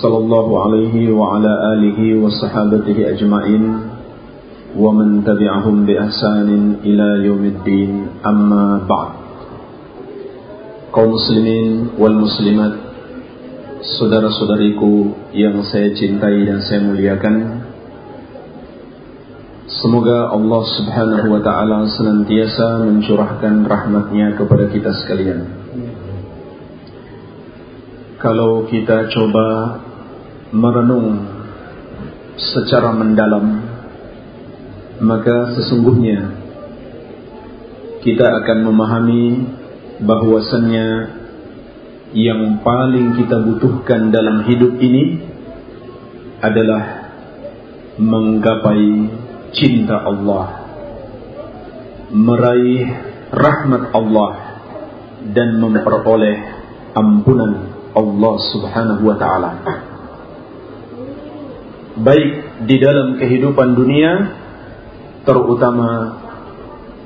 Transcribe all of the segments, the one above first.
sallallahu alaihi wa ala alihi wa sahabatihi ajma'in wa man tabi'ahum bi ihsanin ila yaumiddin amma ba'd kaum muslimin wal muslimat saudara-saudariku yang saya cintai dan saya muliakan Semoga Allah subhanahu wa ta'ala senantiasa mencurahkan rahmatnya kepada kita sekalian. Kalau kita coba merenung secara mendalam Maka sesungguhnya kita akan memahami bahwasannya yang paling kita butuhkan dalam hidup ini adalah menggapai cinta Allah, meraih rahmat Allah dan memperoleh ampunan Allah Subhanahu wa taala. Baik di dalam kehidupan dunia terutama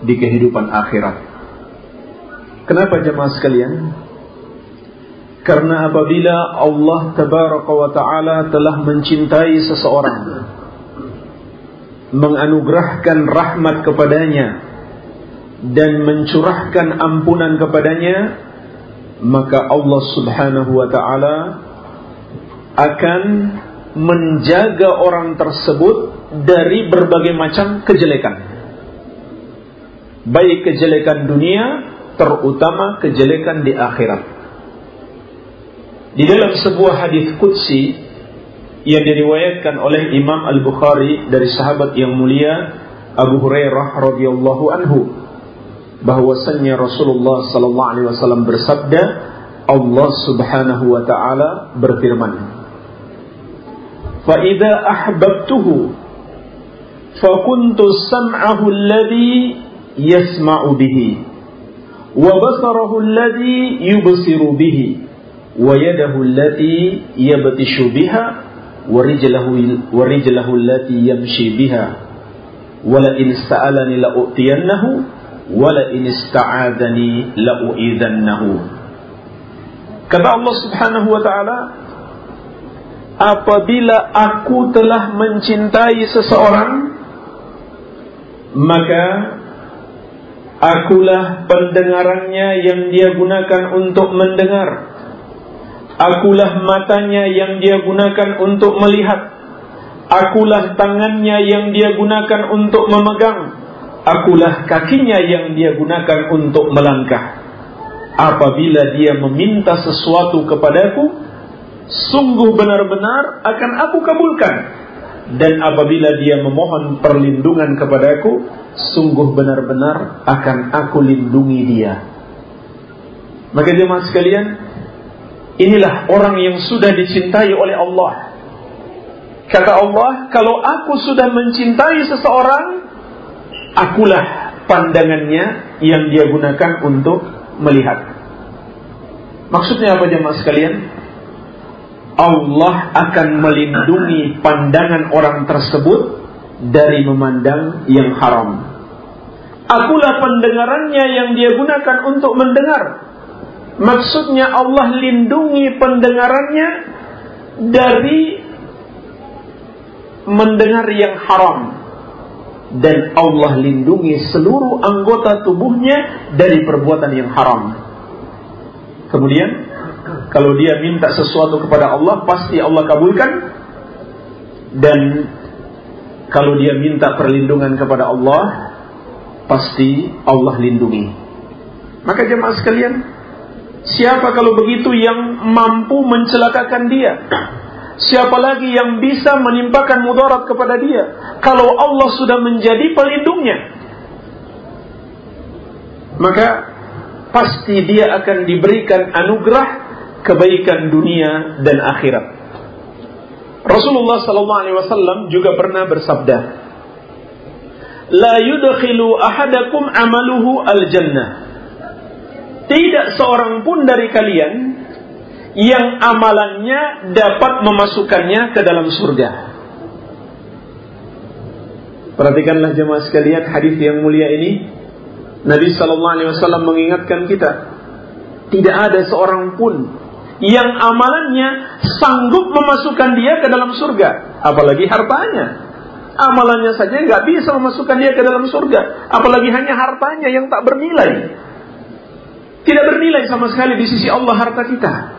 di kehidupan akhirat. Kenapa jemaah sekalian? Karena apabila Allah tabaraka wa taala telah mencintai seseorang menganugerahkan rahmat kepadanya dan mencurahkan ampunan kepadanya maka Allah Subhanahu wa taala akan menjaga orang tersebut dari berbagai macam kejelekan baik kejelekan dunia terutama kejelekan di akhirat. Di dalam sebuah hadis qudsi yang diriwayatkan oleh Imam Al-Bukhari dari sahabat yang mulia Abu Hurairah radhiyallahu anhu bahwasanya Rasulullah sallallahu alaihi wasallam bersabda Allah Subhanahu wa taala berfirman Fa idza ahbabtuhu fa kuntu sam'ahu alladhi yasma'u bihi وبصره الذي يبصر به ويده التي يبطش بها ورجله ورجله التي يمشي بها ولئن سألني wala in ista'adani la'u'idannahu kata Allah subhanahu wa ta'ala apabila aku telah mencintai seseorang maka akulah pendengarannya yang dia gunakan untuk mendengar. Akulah matanya yang dia gunakan untuk melihat. Akulah tangannya yang dia gunakan untuk memegang. Akulah kakinya yang dia gunakan untuk melangkah. Apabila dia meminta sesuatu kepadaku, sungguh benar-benar akan aku kabulkan. Dan apabila dia memohon perlindungan kepadaku, sungguh benar-benar akan aku lindungi dia. Maka jemaah sekalian, inilah orang yang sudah dicintai oleh Allah. Kata Allah, kalau aku sudah mencintai seseorang, akulah pandangannya yang dia gunakan untuk melihat. Maksudnya apa jemaah sekalian? Allah akan melindungi pandangan orang tersebut dari memandang yang haram. Akulah pendengarannya yang dia gunakan untuk mendengar. Maksudnya Allah lindungi pendengarannya dari mendengar yang haram. Dan Allah lindungi seluruh anggota tubuhnya dari perbuatan yang haram. Kemudian, kalau dia minta sesuatu kepada Allah, pasti Allah kabulkan. Dan kalau dia minta perlindungan kepada Allah, pasti Allah lindungi. Maka jemaah sekalian, siapa kalau begitu yang mampu mencelakakan dia? Siapa lagi yang bisa menimpakan mudarat kepada dia? Kalau Allah sudah menjadi pelindungnya. Maka pasti dia akan diberikan anugerah kebaikan dunia dan akhirat. Rasulullah sallallahu alaihi wasallam juga pernah bersabda, "La yudkhilu ahadakum amaluhu al-jannah." Tidak seorang pun dari kalian yang amalannya dapat memasukkannya ke dalam surga. Perhatikanlah jemaah sekalian hadis yang mulia ini. Nabi sallallahu alaihi wasallam mengingatkan kita, tidak ada seorang pun yang amalannya sanggup memasukkan dia ke dalam surga, apalagi hartanya. Amalannya saja nggak bisa memasukkan dia ke dalam surga, apalagi hanya hartanya yang tak bernilai. Tidak bernilai sama sekali di sisi Allah harta kita.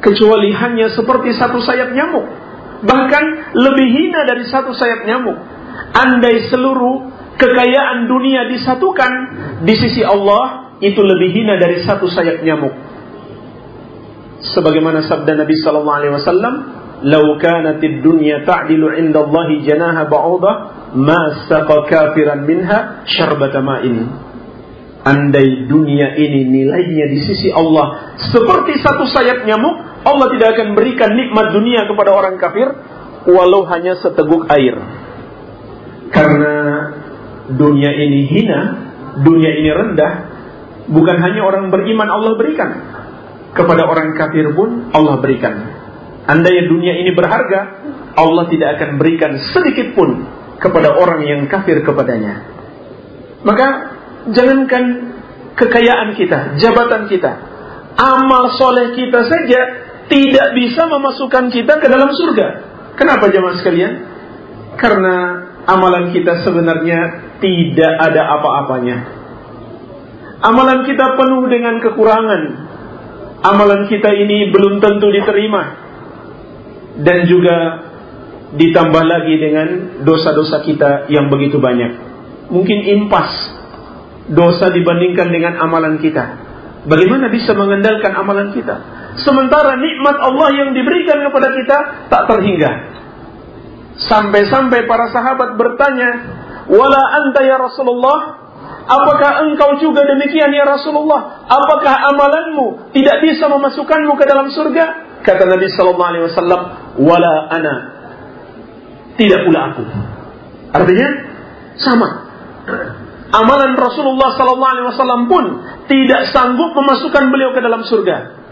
Kecuali hanya seperti satu sayap nyamuk. Bahkan lebih hina dari satu sayap nyamuk andai seluruh kekayaan dunia disatukan di sisi Allah itu lebih hina dari satu sayap nyamuk. Sebagaimana sabda Nabi sallallahu alaihi wasallam, "Lau kanatid dunya ta'dilu 'inda Allah janaha ba'udah, ma saqa kafiran minha syarbata ma'in." Andai dunia ini nilainya di sisi Allah seperti satu sayap nyamuk, Allah tidak akan berikan nikmat dunia kepada orang kafir walau hanya seteguk air. Karena dunia ini hina, dunia ini rendah, bukan hanya orang beriman Allah berikan. Kepada orang kafir pun Allah berikan. Andai dunia ini berharga, Allah tidak akan berikan sedikit pun kepada orang yang kafir kepadanya. Maka jangankan kekayaan kita, jabatan kita, amal soleh kita saja tidak bisa memasukkan kita ke dalam surga. Kenapa jemaah sekalian? Karena amalan kita sebenarnya tidak ada apa-apanya. Amalan kita penuh dengan kekurangan. Amalan kita ini belum tentu diterima. Dan juga ditambah lagi dengan dosa-dosa kita yang begitu banyak. Mungkin impas dosa dibandingkan dengan amalan kita. Bagaimana bisa mengandalkan amalan kita? Sementara nikmat Allah yang diberikan kepada kita tak terhingga. Sampai-sampai para sahabat bertanya, "Wala anta ya Rasulullah? Apakah engkau juga demikian ya Rasulullah? Apakah amalanmu tidak bisa memasukkanmu ke dalam surga?" Kata Nabi sallallahu alaihi wasallam, "Wala ana." Tidak pula aku. Artinya sama. Amalan Rasulullah sallallahu alaihi wasallam pun tidak sanggup memasukkan beliau ke dalam surga.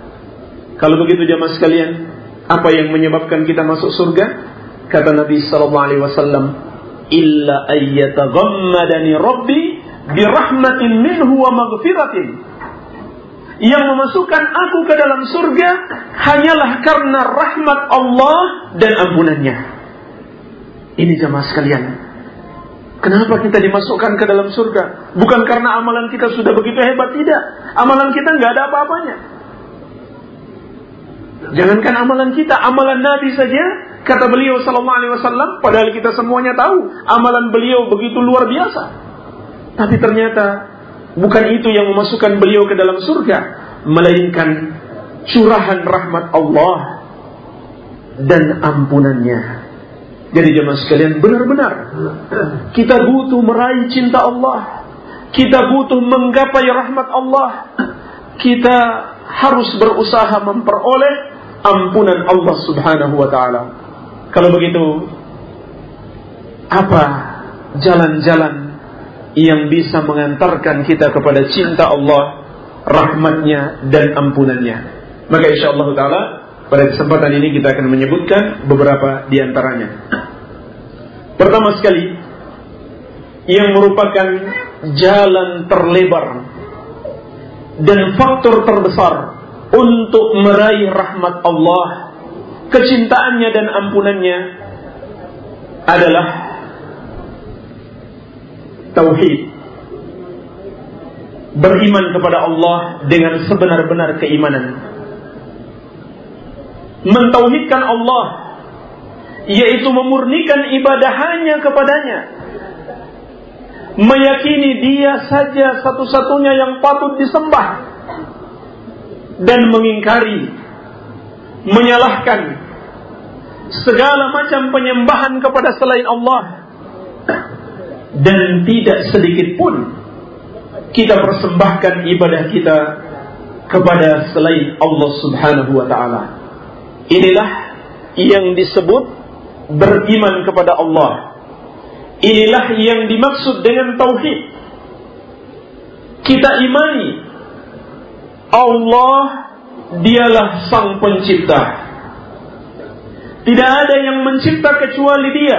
Kalau begitu jemaah sekalian, apa yang menyebabkan kita masuk surga? Kata Nabi sallallahu alaihi wasallam, "Illa ayyataghammadani Rabbi birahmatin minhu wa maghfiratin." Yang memasukkan aku ke dalam surga hanyalah karena rahmat Allah dan ampunannya. Ini jamaah sekalian. Kenapa kita dimasukkan ke dalam surga? Bukan karena amalan kita sudah begitu hebat, tidak. Amalan kita nggak ada apa-apanya. Jangankan amalan kita, amalan Nabi saja kata beliau sallallahu alaihi wasallam padahal kita semuanya tahu amalan beliau begitu luar biasa. Tapi ternyata bukan itu yang memasukkan beliau ke dalam surga, melainkan curahan rahmat Allah dan ampunannya. Jadi jemaah sekalian benar-benar kita butuh meraih cinta Allah. Kita butuh menggapai rahmat Allah. Kita harus berusaha memperoleh ampunan Allah Subhanahu wa taala. Kalau begitu, apa jalan-jalan yang bisa mengantarkan kita kepada cinta Allah, rahmatnya dan ampunannya? Maka insya Allah taala pada kesempatan ini kita akan menyebutkan beberapa di antaranya. Pertama sekali, yang merupakan jalan terlebar dan faktor terbesar untuk meraih rahmat Allah, kecintaannya dan ampunannya adalah tauhid. Beriman kepada Allah dengan sebenar-benar keimanan. Mentauhidkan Allah yaitu memurnikan ibadah hanya kepadanya. Meyakini dia saja satu-satunya yang patut disembah dan mengingkari, menyalahkan segala macam penyembahan kepada selain Allah dan tidak sedikit pun kita persembahkan ibadah kita kepada selain Allah Subhanahu wa taala. Inilah yang disebut beriman kepada Allah. Inilah yang dimaksud dengan tauhid. Kita imani Allah dialah sang pencipta. Tidak ada yang mencipta kecuali dia.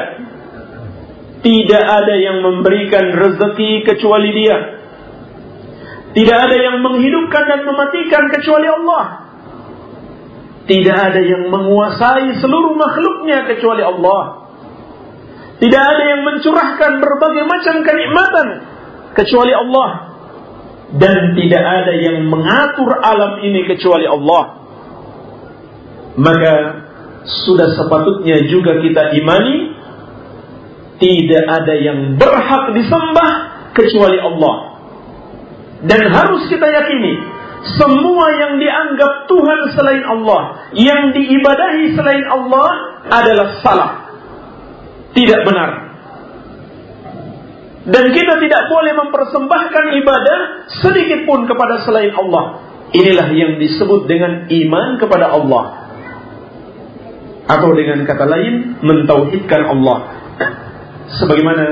Tidak ada yang memberikan rezeki kecuali dia. Tidak ada yang menghidupkan dan mematikan kecuali Allah. Tidak ada yang menguasai seluruh makhluknya kecuali Allah. Tidak ada yang mencurahkan berbagai macam kenikmatan kecuali Allah. Dan tidak ada yang mengatur alam ini kecuali Allah. Maka sudah sepatutnya juga kita imani tidak ada yang berhak disembah kecuali Allah. Dan harus kita yakini semua yang dianggap Tuhan selain Allah, yang diibadahi selain Allah adalah salah. Tidak benar. Dan kita tidak boleh mempersembahkan ibadah sedikit pun kepada selain Allah. Inilah yang disebut dengan iman kepada Allah. Atau dengan kata lain, mentauhidkan Allah sebagaimana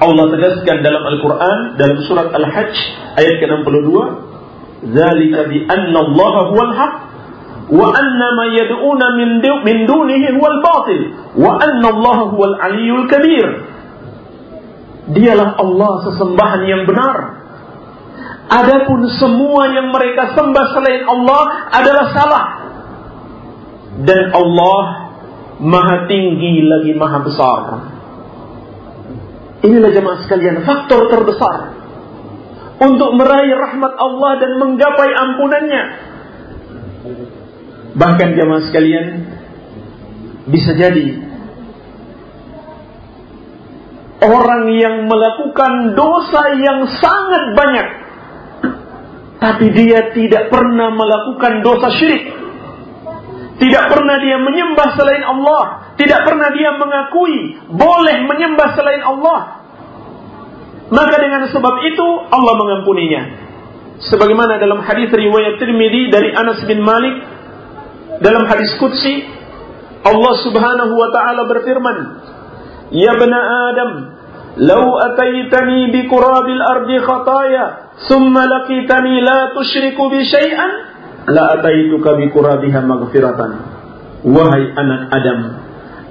Allah tegaskan dalam Al-Quran dalam surat Al-Hajj ayat ke-62 Zalika bi anna Allah huwal haq wa anna ma yad'una min dunihi huwal batil wa anna Allah huwal aliyyul kabir Dialah Allah sesembahan yang benar Adapun semua yang mereka sembah selain Allah adalah salah dan Allah maha tinggi lagi maha besar. Inilah jemaah sekalian faktor terbesar untuk meraih rahmat Allah dan menggapai ampunannya. Bahkan jemaah sekalian bisa jadi orang yang melakukan dosa yang sangat banyak tapi dia tidak pernah melakukan dosa syirik tidak pernah dia menyembah selain Allah. Tidak pernah dia mengakui boleh menyembah selain Allah. Maka dengan sebab itu Allah mengampuninya. Sebagaimana dalam hadis riwayat Tirmidzi dari Anas bin Malik dalam hadis qudsi Allah Subhanahu wa taala berfirman, "Ya bani Adam, law ataitani bi qurabil ardi khataya, thumma laqitani la tusyriku bi syai'an, la ataituka bi qurabiha maghfiratan. Wahai anak Adam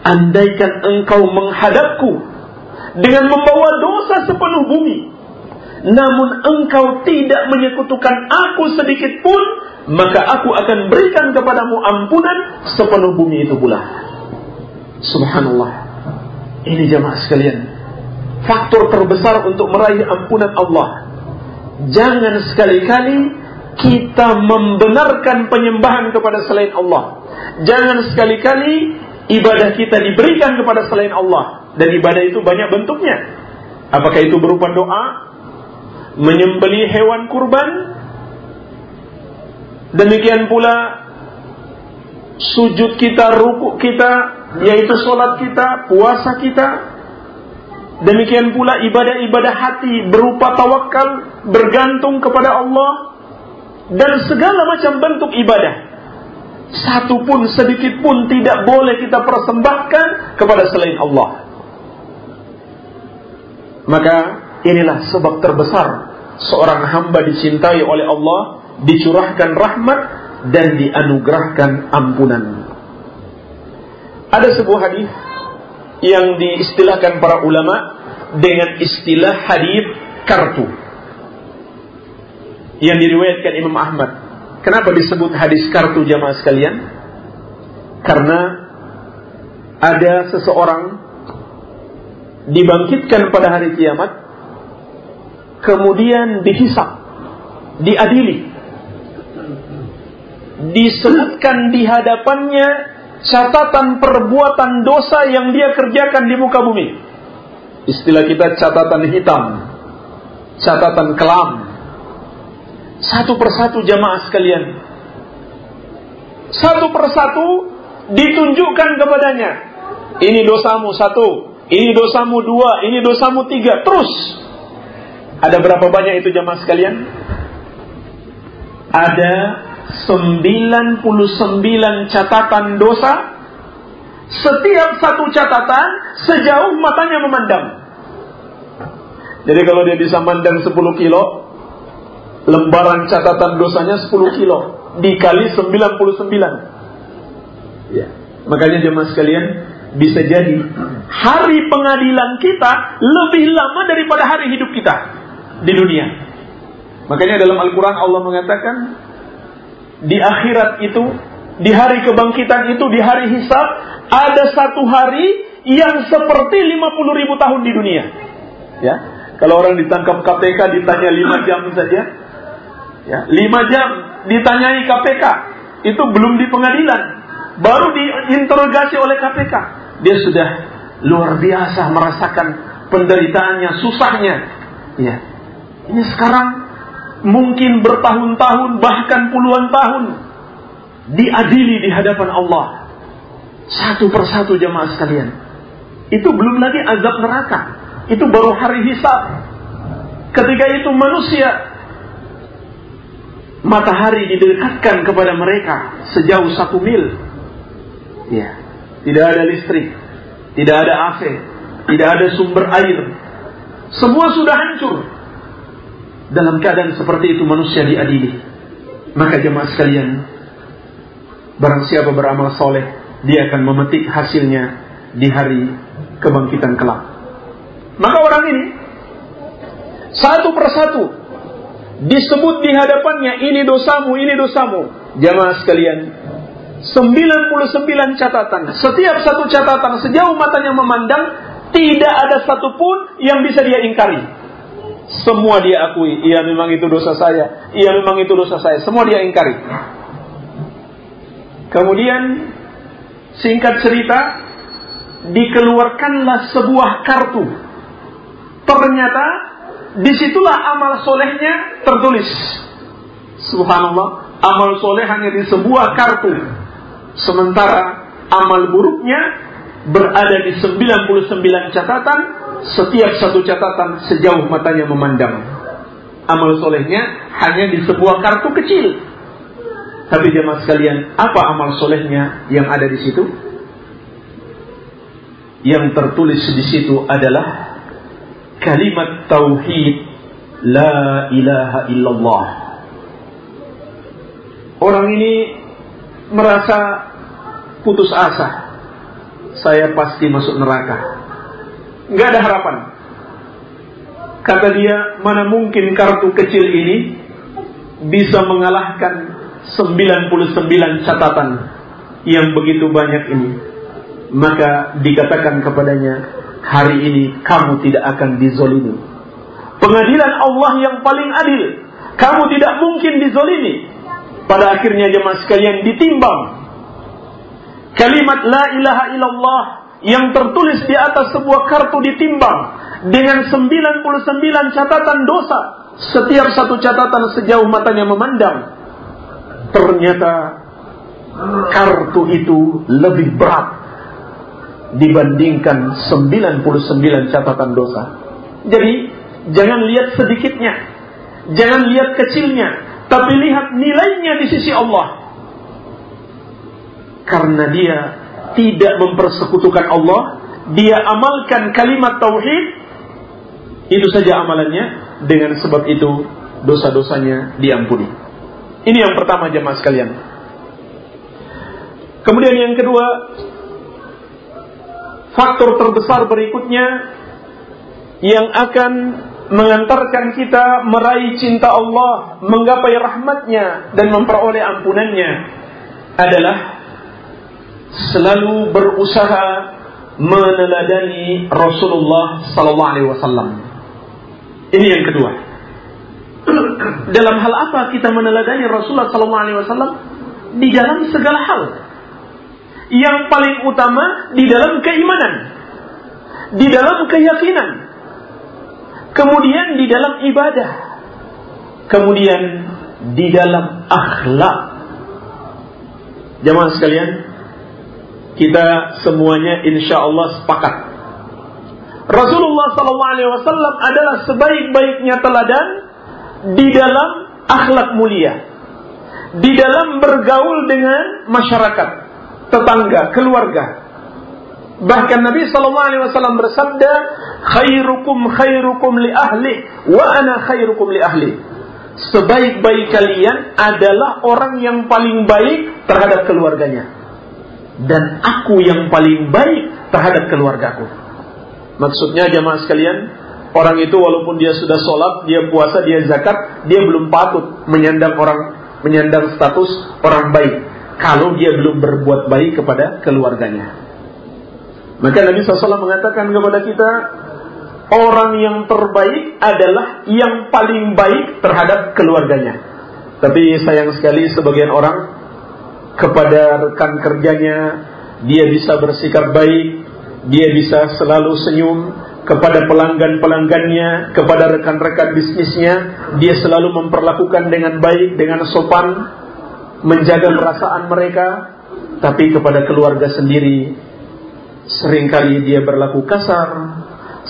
andaikan engkau menghadapku dengan membawa dosa sepenuh bumi namun engkau tidak menyekutukan aku sedikit pun maka aku akan berikan kepadamu ampunan sepenuh bumi itu pula. Subhanallah ini jemaah sekalian faktor terbesar untuk meraih ampunan Allah jangan sekali-kali kita membenarkan penyembahan kepada selain Allah. Jangan sekali-kali ibadah kita diberikan kepada selain Allah. Dan ibadah itu banyak bentuknya. Apakah itu berupa doa, menyembeli hewan kurban, demikian pula sujud kita, rukuk kita, yaitu sholat kita, puasa kita, demikian pula ibadah-ibadah hati berupa tawakal, bergantung kepada Allah, dan segala macam bentuk ibadah. Satu pun sedikit pun tidak boleh kita persembahkan kepada selain Allah. Maka inilah sebab terbesar seorang hamba dicintai oleh Allah, dicurahkan rahmat dan dianugerahkan ampunan. Ada sebuah hadis yang diistilahkan para ulama dengan istilah hadis kartu yang diriwayatkan Imam Ahmad. Kenapa disebut hadis kartu jamaah sekalian? Karena ada seseorang dibangkitkan pada hari kiamat, kemudian dihisap, diadili, disebutkan di hadapannya catatan perbuatan dosa yang dia kerjakan di muka bumi. Istilah kita catatan hitam, catatan kelam, satu persatu jamaah sekalian. Satu persatu ditunjukkan kepadanya. Ini dosamu satu, ini dosamu dua, ini dosamu tiga, terus. Ada berapa banyak itu jamaah sekalian? Ada 99 catatan dosa setiap satu catatan sejauh matanya memandang. Jadi kalau dia bisa mandang 10 kilo, lembaran catatan dosanya 10 kilo dikali 99. Ya. Makanya jemaah sekalian, bisa jadi hari pengadilan kita lebih lama daripada hari hidup kita di dunia. Makanya dalam Al-Quran Allah mengatakan di akhirat itu, di hari kebangkitan itu, di hari hisab, ada satu hari yang seperti 50 ribu tahun di dunia. Ya, kalau orang ditangkap KPK ditanya 5 jam saja, ya, 5 jam ditanyai KPK, itu belum di pengadilan, baru diinterogasi oleh KPK. Dia sudah luar biasa merasakan penderitaannya, susahnya. Ya. Ini sekarang mungkin bertahun-tahun bahkan puluhan tahun diadili di hadapan Allah. Satu persatu jemaah sekalian. Itu belum lagi azab neraka. Itu baru hari hisab. Ketika itu manusia matahari didekatkan kepada mereka sejauh satu mil. Ya. Tidak ada listrik tidak ada AC tidak ada sumber air. Semua sudah hancur dalam keadaan seperti itu manusia diadili. Maka jemaah sekalian, barang siapa beramal soleh, dia akan memetik hasilnya di hari kebangkitan kelak. Maka orang ini satu persatu disebut di hadapannya ini dosamu, ini dosamu. Jemaah sekalian, 99 catatan. Setiap satu catatan sejauh matanya memandang tidak ada satupun yang bisa dia ingkari. Semua dia akui, iya memang itu dosa saya, iya memang itu dosa saya, semua dia ingkari. Kemudian singkat cerita dikeluarkanlah sebuah kartu. Ternyata di situlah amal solehnya tertulis. Subhanallah, amal soleh hanya di sebuah kartu. Sementara amal buruknya berada di 99 catatan setiap satu catatan sejauh matanya memandang. Amal solehnya hanya di sebuah kartu kecil. Tapi jemaah sekalian, apa amal solehnya yang ada di situ? Yang tertulis di situ adalah kalimat tauhid la ilaha illallah. Orang ini merasa putus asa. Saya pasti masuk neraka nggak ada harapan. Kata dia, mana mungkin kartu kecil ini bisa mengalahkan 99 catatan yang begitu banyak ini. Maka dikatakan kepadanya, hari ini kamu tidak akan dizolimi. Pengadilan Allah yang paling adil. Kamu tidak mungkin dizolimi. Pada akhirnya jemaah sekalian ditimbang. Kalimat la ilaha illallah yang tertulis di atas sebuah kartu ditimbang dengan 99 catatan dosa. Setiap satu catatan sejauh matanya memandang. Ternyata kartu itu lebih berat dibandingkan 99 catatan dosa. Jadi jangan lihat sedikitnya, jangan lihat kecilnya, tapi lihat nilainya di sisi Allah. Karena dia tidak mempersekutukan Allah, dia amalkan kalimat tauhid, itu saja amalannya, dengan sebab itu dosa-dosanya diampuni. Ini yang pertama jemaah sekalian. Kemudian yang kedua, faktor terbesar berikutnya yang akan mengantarkan kita meraih cinta Allah, menggapai rahmatnya dan memperoleh ampunannya adalah selalu berusaha meneladani Rasulullah sallallahu alaihi wasallam. Ini yang kedua. Dalam hal apa kita meneladani Rasulullah sallallahu alaihi wasallam? Di dalam segala hal. Yang paling utama di dalam keimanan. Di dalam keyakinan. Kemudian di dalam ibadah. Kemudian di dalam akhlak. Jamaah sekalian, kita semuanya insya Allah sepakat. Rasulullah SAW adalah sebaik-baiknya teladan di dalam akhlak mulia, di dalam bergaul dengan masyarakat, tetangga, keluarga. Bahkan Nabi Wasallam bersabda, "Khairukum khairukum li ahli, wa ana khairukum li ahli." Sebaik-baik kalian adalah orang yang paling baik terhadap keluarganya, dan aku yang paling baik terhadap keluargaku. Maksudnya jemaah sekalian, orang itu walaupun dia sudah sholat, dia puasa, dia zakat, dia belum patut menyandang orang menyandang status orang baik kalau dia belum berbuat baik kepada keluarganya. Maka Nabi SAW mengatakan kepada kita, orang yang terbaik adalah yang paling baik terhadap keluarganya. Tapi sayang sekali sebagian orang kepada rekan kerjanya dia bisa bersikap baik, dia bisa selalu senyum, kepada pelanggan-pelanggannya, kepada rekan-rekan bisnisnya, dia selalu memperlakukan dengan baik, dengan sopan, menjaga perasaan mereka, tapi kepada keluarga sendiri, sering kali dia berlaku kasar,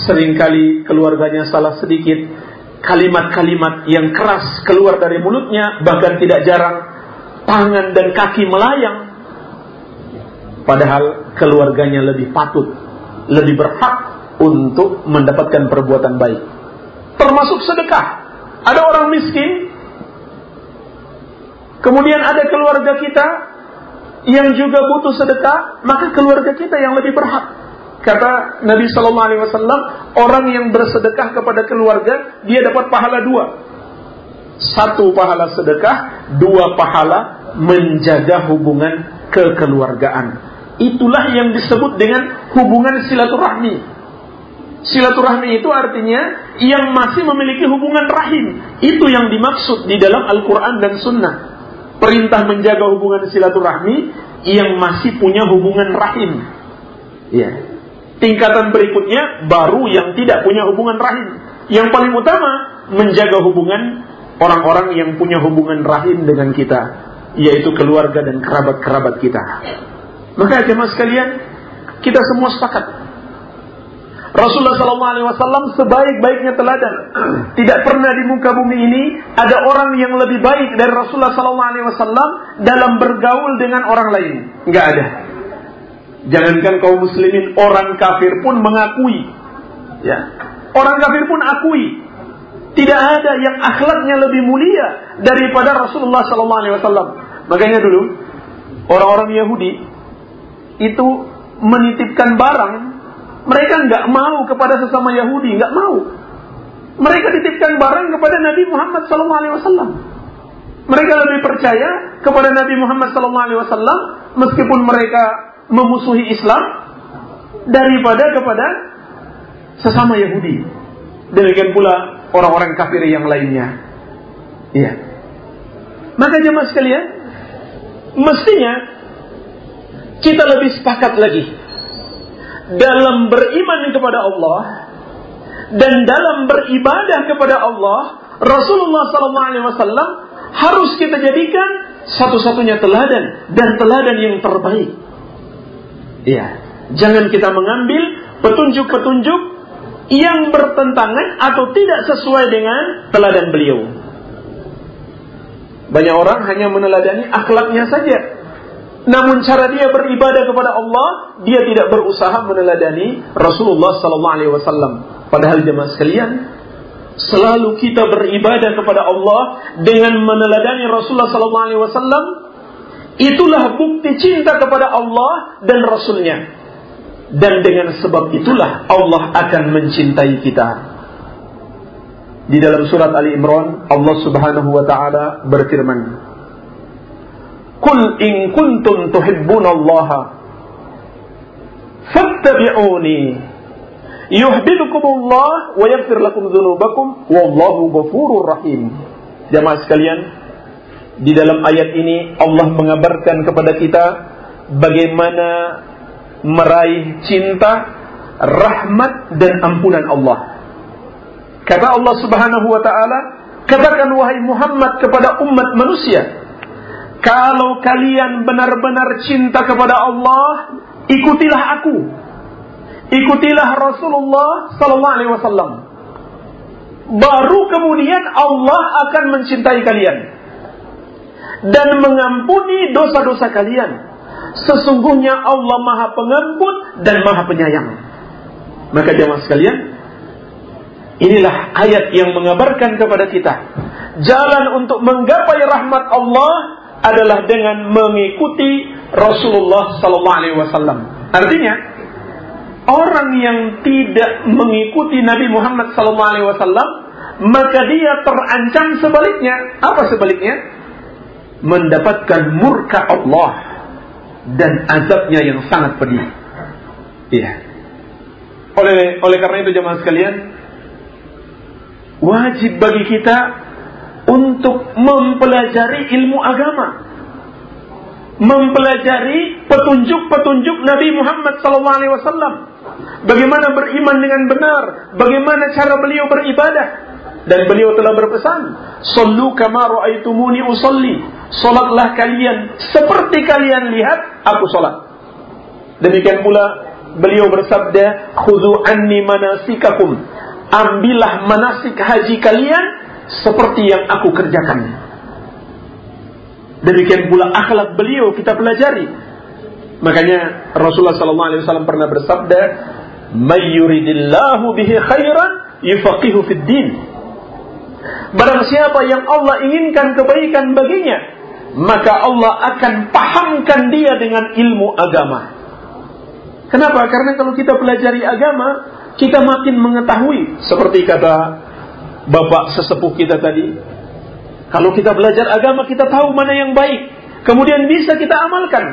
sering kali keluarganya salah sedikit, kalimat-kalimat yang keras keluar dari mulutnya, bahkan tidak jarang tangan dan kaki melayang, padahal keluarganya lebih patut, lebih berhak untuk mendapatkan perbuatan baik. Termasuk sedekah. Ada orang miskin, kemudian ada keluarga kita yang juga butuh sedekah, maka keluarga kita yang lebih berhak. Kata Nabi Shallallahu Alaihi Wasallam, orang yang bersedekah kepada keluarga, dia dapat pahala dua. Satu pahala sedekah, dua pahala menjaga hubungan kekeluargaan. Itulah yang disebut dengan hubungan silaturahmi. Silaturahmi itu artinya yang masih memiliki hubungan rahim. Itu yang dimaksud di dalam Al-Quran dan Sunnah. Perintah menjaga hubungan silaturahmi yang masih punya hubungan rahim. Ya. Tingkatan berikutnya baru yang tidak punya hubungan rahim. Yang paling utama menjaga hubungan orang-orang yang punya hubungan rahim dengan kita, yaitu keluarga dan kerabat-kerabat kita. Maka jemaah sekalian, kita semua sepakat Rasulullah SAW sebaik-baiknya teladan. Tidak pernah di muka bumi ini ada orang yang lebih baik dari Rasulullah SAW dalam bergaul dengan orang lain. Enggak ada. Jangankan kaum muslimin, orang kafir pun mengakui. Ya, orang kafir pun akui. Tidak ada yang akhlaknya lebih mulia daripada Rasulullah SAW. Makanya dulu orang-orang Yahudi itu menitipkan barang mereka nggak mau kepada sesama Yahudi, nggak mau. Mereka titipkan barang kepada Nabi Muhammad SAW. Mereka lebih percaya kepada Nabi Muhammad SAW meskipun mereka memusuhi Islam daripada kepada sesama Yahudi. Demikian pula orang-orang kafir yang lainnya. Iya. Maka jemaah sekalian, mestinya kita lebih sepakat lagi dalam beriman kepada Allah dan dalam beribadah kepada Allah, Rasulullah SAW harus kita jadikan satu-satunya teladan dan teladan yang terbaik. Iya, jangan kita mengambil petunjuk-petunjuk yang bertentangan atau tidak sesuai dengan teladan beliau. Banyak orang hanya meneladani akhlaknya saja, namun cara dia beribadah kepada Allah, dia tidak berusaha meneladani Rasulullah sallallahu alaihi wasallam. Padahal jemaah sekalian, selalu kita beribadah kepada Allah dengan meneladani Rasulullah sallallahu alaihi wasallam. Itulah bukti cinta kepada Allah dan Rasulnya. Dan dengan sebab itulah Allah akan mencintai kita. Di dalam surat Ali Imran, Allah Subhanahu wa taala berfirman, Kul in kuntum tuhibbunallaha fattabi'uni yuhibbukumullah wa yaghfir lakum dzunubakum wallahu ghafurur rahim. Jamaah sekalian, di dalam ayat ini Allah mengabarkan kepada kita bagaimana meraih cinta, rahmat dan ampunan Allah. Kata Allah Subhanahu wa taala, katakan wahai Muhammad kepada umat manusia, kalau kalian benar-benar cinta kepada Allah, ikutilah aku. Ikutilah Rasulullah sallallahu alaihi wasallam. Baru kemudian Allah akan mencintai kalian. dan mengampuni dosa-dosa kalian. Sesungguhnya Allah Maha Pengampun dan Maha Penyayang. Maka jemaah sekalian, inilah ayat yang mengabarkan kepada kita jalan untuk menggapai rahmat Allah adalah dengan mengikuti Rasulullah sallallahu alaihi wasallam. Artinya, orang yang tidak mengikuti Nabi Muhammad sallallahu alaihi wasallam, maka dia terancam sebaliknya. Apa sebaliknya? Mendapatkan murka Allah dan azabnya yang sangat pedih. Iya. Oleh oleh karena itu jemaah sekalian, wajib bagi kita untuk mempelajari ilmu agama mempelajari petunjuk-petunjuk Nabi Muhammad SAW. Bagaimana beriman dengan benar, bagaimana cara beliau beribadah. Dan beliau telah berpesan, Sallu kama ra'aitumuni usalli. Salatlah kalian seperti kalian lihat aku salat. Demikian pula beliau bersabda, Khudu anni manasikakum. Ambillah manasik haji kalian seperti yang aku kerjakan. Demikian pula akhlak beliau kita pelajari. Makanya Rasulullah SAW pernah bersabda, "Mayyuridillahu bihi khairan yufaqihu fid din." Barang siapa yang Allah inginkan kebaikan baginya, maka Allah akan pahamkan dia dengan ilmu agama. Kenapa? Karena kalau kita pelajari agama, kita makin mengetahui seperti kata bapak sesepuh kita tadi, kalau kita belajar agama, kita tahu mana yang baik. Kemudian bisa kita amalkan.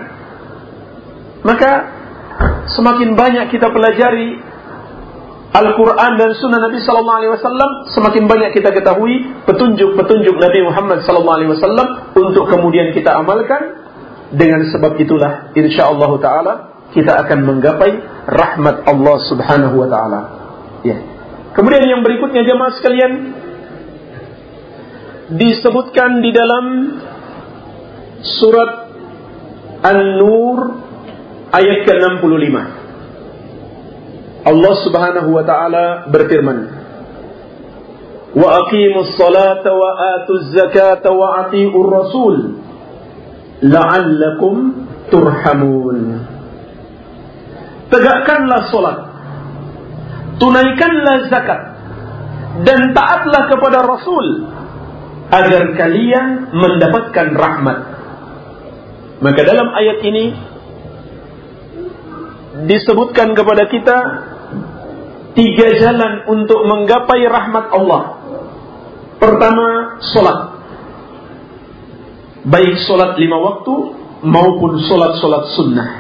Maka semakin banyak kita pelajari Al-Quran dan Sunnah Nabi Sallallahu Alaihi Wasallam, semakin banyak kita ketahui petunjuk-petunjuk Nabi Muhammad Sallallahu Alaihi Wasallam untuk kemudian kita amalkan. Dengan sebab itulah, insya Allah Taala kita akan menggapai rahmat Allah Subhanahu Wa Taala. Ya. Kemudian yang berikutnya jemaah sekalian, disebutkan di dalam surat An-Nur ayat ke-65. Allah Subhanahu wa taala berfirman, "Wa aqimus salata wa atuz zakata wa atiur rasul la'allakum turhamun." Tegakkanlah salat, tunaikanlah zakat, dan taatlah kepada Rasul agar kalian mendapatkan rahmat. Maka dalam ayat ini disebutkan kepada kita tiga jalan untuk menggapai rahmat Allah. Pertama, solat. Baik solat lima waktu maupun solat-solat sunnah.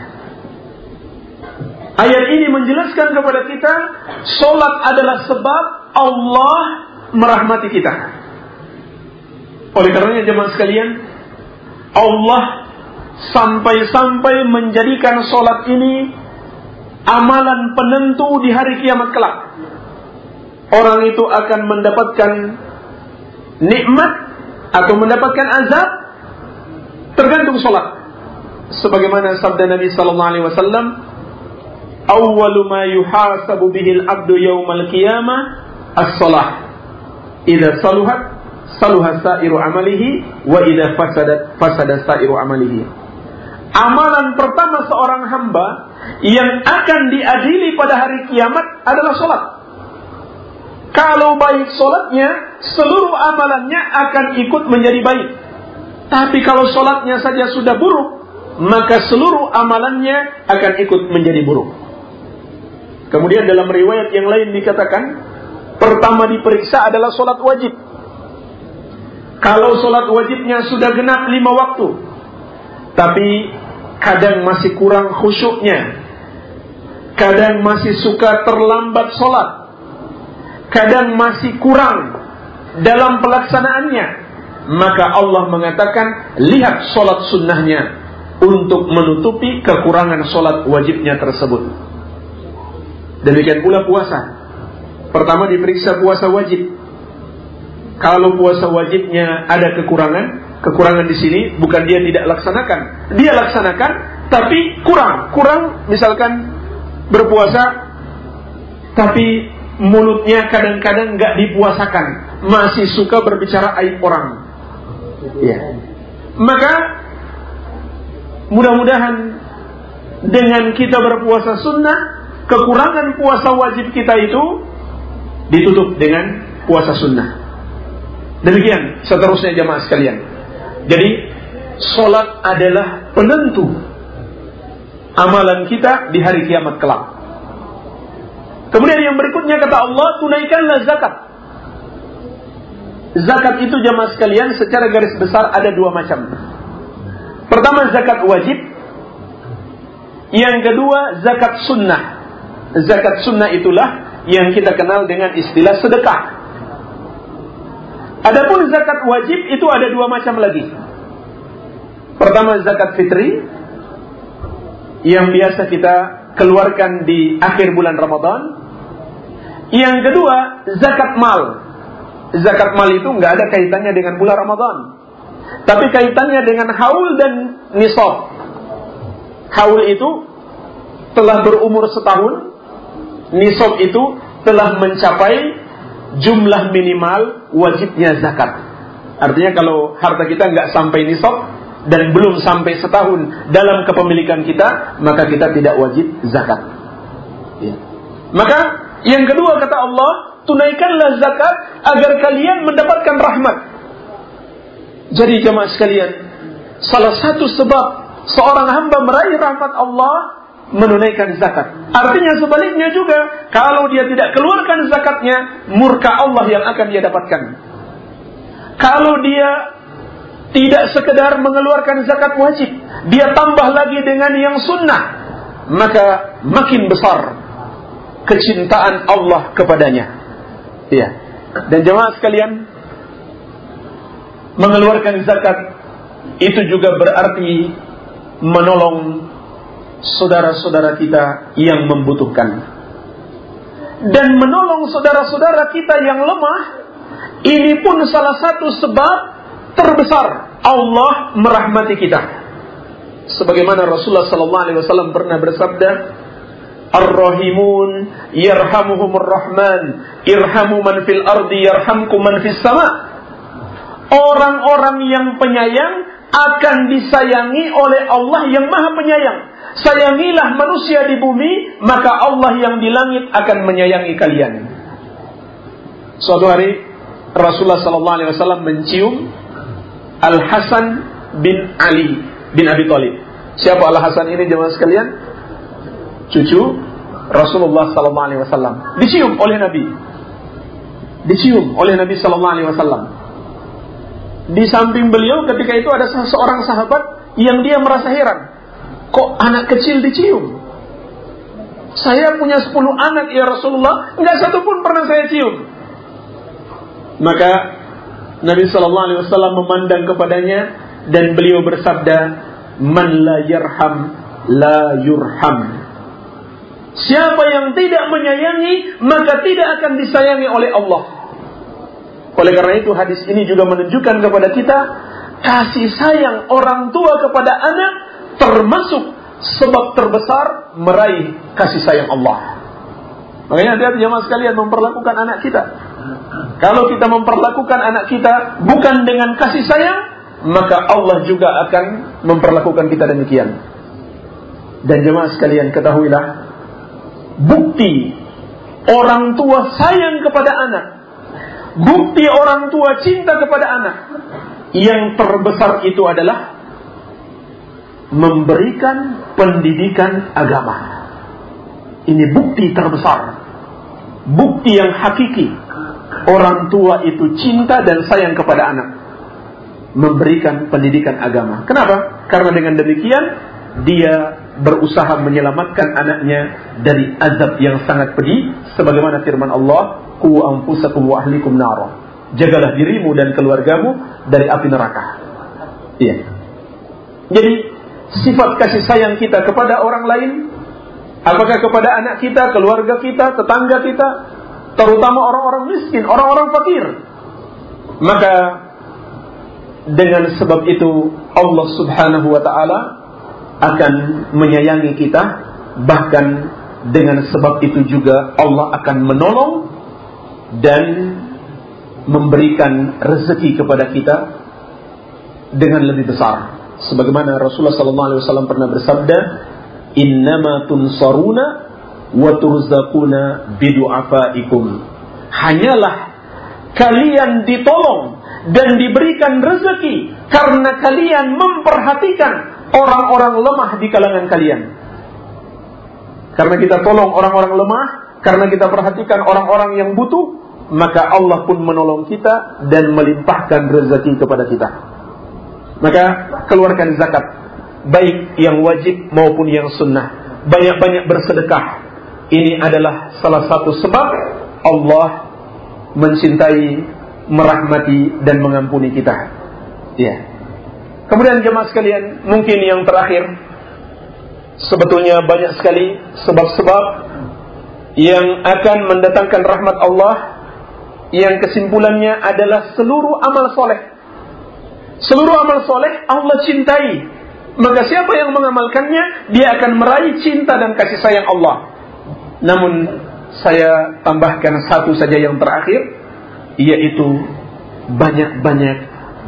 Ayat ini menjelaskan kepada kita solat adalah sebab Allah merahmati kita. Oleh karenanya jemaah sekalian, Allah sampai-sampai menjadikan solat ini amalan penentu di hari kiamat kelak. Orang itu akan mendapatkan nikmat atau mendapatkan azab tergantung solat. Sebagaimana sabda Nabi Sallallahu Alaihi Wasallam, "Awwalu ma yuhasabu bihi al-abdu yawmal qiyamah as-salah. Idza saluhat saluha sa'iru amalihi wa idza fasadat fasada sa'iru amalihi. Amalan pertama seorang hamba yang akan diadili pada hari kiamat adalah solat. Kalau baik solatnya, seluruh amalannya akan ikut menjadi baik. Tapi kalau solatnya saja sudah buruk, maka seluruh amalannya akan ikut menjadi buruk. Kemudian dalam riwayat yang lain dikatakan, pertama diperiksa adalah solat wajib. Kalau sholat wajibnya sudah genap lima waktu, tapi kadang masih kurang khusyuknya, kadang masih suka terlambat sholat, kadang masih kurang dalam pelaksanaannya, maka Allah mengatakan, lihat sholat sunnahnya untuk menutupi kekurangan sholat wajibnya tersebut. Demikian pula puasa. Pertama diperiksa puasa wajib kalau puasa wajibnya ada kekurangan, kekurangan di sini bukan dia tidak laksanakan, dia laksanakan tapi kurang, kurang misalkan berpuasa tapi mulutnya kadang-kadang nggak dipuasakan, masih suka berbicara aib orang. Ya. Maka mudah-mudahan dengan kita berpuasa sunnah, kekurangan puasa wajib kita itu ditutup dengan puasa sunnah. Demikian seterusnya jamaah sekalian. Jadi solat adalah penentu amalan kita di hari kiamat kelak. Kemudian yang berikutnya kata Allah, tunaikanlah zakat. Zakat itu jamaah sekalian secara garis besar ada dua macam. Pertama zakat wajib, yang kedua zakat sunnah. Zakat sunnah itulah yang kita kenal dengan istilah sedekah. Adapun zakat wajib itu ada dua macam lagi. Pertama zakat fitri yang biasa kita keluarkan di akhir bulan Ramadan. Yang kedua zakat mal zakat mal itu nggak ada kaitannya dengan bulan Ramadan. Tapi kaitannya dengan haul dan nisab. Haul itu telah berumur setahun, nisab itu telah mencapai jumlah minimal wajibnya zakat. Artinya kalau harta kita nggak sampai nisab dan belum sampai setahun dalam kepemilikan kita, maka kita tidak wajib zakat. Ya. Maka yang kedua kata Allah, tunaikanlah zakat agar kalian mendapatkan rahmat. Jadi jemaah sekalian, salah satu sebab seorang hamba meraih rahmat Allah menunaikan zakat. Artinya sebaliknya juga, kalau dia tidak keluarkan zakatnya, murka Allah yang akan dia dapatkan. Kalau dia tidak sekedar mengeluarkan zakat wajib, dia tambah lagi dengan yang sunnah, maka makin besar kecintaan Allah kepadanya. Iya. Dan jemaah sekalian, mengeluarkan zakat itu juga berarti menolong saudara-saudara kita yang membutuhkan. Dan menolong saudara-saudara kita yang lemah, ini pun salah satu sebab terbesar Allah merahmati kita. Sebagaimana Rasulullah sallallahu alaihi wasallam pernah bersabda, Ar-Rahimun yarhamuhumur Rahman irhamu man fil ardi yarhamkum man fis sama Orang-orang yang penyayang akan disayangi oleh Allah yang Maha Penyayang. Sayangilah manusia di bumi, maka Allah yang di langit akan menyayangi kalian. Suatu hari Rasulullah sallallahu alaihi wasallam mencium Al Hasan bin Ali bin Abi Thalib. Siapa Al Hasan ini jemaah sekalian? cucu Rasulullah Sallallahu Alaihi Wasallam dicium oleh Nabi, dicium oleh Nabi Sallallahu Alaihi Wasallam. Di samping beliau ketika itu ada seorang sahabat yang dia merasa heran, kok anak kecil dicium? Saya punya sepuluh anak ya Rasulullah, nggak satu pun pernah saya cium. Maka Nabi Sallallahu Alaihi Wasallam memandang kepadanya dan beliau bersabda, "Man la yarham la yurham." Siapa yang tidak menyayangi, maka tidak akan disayangi oleh Allah. Oleh karena itu hadis ini juga menunjukkan kepada kita kasih sayang orang tua kepada anak termasuk sebab terbesar meraih kasih sayang Allah. Makanya hati-hati jemaah sekalian memperlakukan anak kita. Kalau kita memperlakukan anak kita bukan dengan kasih sayang, maka Allah juga akan memperlakukan kita demikian. Dan jemaah sekalian ketahuilah bukti orang tua sayang kepada anak, bukti orang tua cinta kepada anak, yang terbesar itu adalah memberikan pendidikan agama. Ini bukti terbesar, bukti yang hakiki. Orang tua itu cinta dan sayang kepada anak, memberikan pendidikan agama. Kenapa? Karena dengan demikian dia berusaha menyelamatkan anaknya dari azab yang sangat pedih sebagaimana firman Allah ku anfusakum wa ahlikum nara jagalah dirimu dan keluargamu dari api neraka iya jadi sifat kasih sayang kita kepada orang lain? Apakah kepada anak kita keluarga kita tetangga kita? Terutama orang-orang miskin orang-orang fakir? Maka dengan sebab itu Allah Subhanahu wa taala akan menyayangi kita bahkan dengan sebab itu juga Allah akan menolong dan memberikan rezeki kepada kita dengan lebih besar. Sebagaimana Rasulullah sallallahu alaihi wasallam pernah bersabda, "Innama tunsaruna wa turzaquna bidu'afaikum." Hanyalah kalian ditolong dan diberikan rezeki karena kalian memperhatikan orang-orang lemah di kalangan kalian. Karena kita tolong orang-orang lemah, karena kita perhatikan orang-orang yang butuh, maka Allah pun menolong kita dan melimpahkan rezeki kepada kita. Maka keluarkan zakat, baik yang wajib maupun yang sunnah. Banyak-banyak bersedekah. Ini adalah salah satu sebab Allah mencintai, merahmati dan mengampuni kita. Ya. Kemudian jemaah sekalian, mungkin yang terakhir sebetulnya banyak sekali sebab-sebab yang akan mendatangkan rahmat Allah yang kesimpulannya adalah seluruh amal soleh. Seluruh amal soleh Allah cintai. Maka siapa yang mengamalkannya, dia akan meraih cinta dan kasih sayang Allah. Namun saya tambahkan satu saja yang terakhir, yaitu banyak-banyak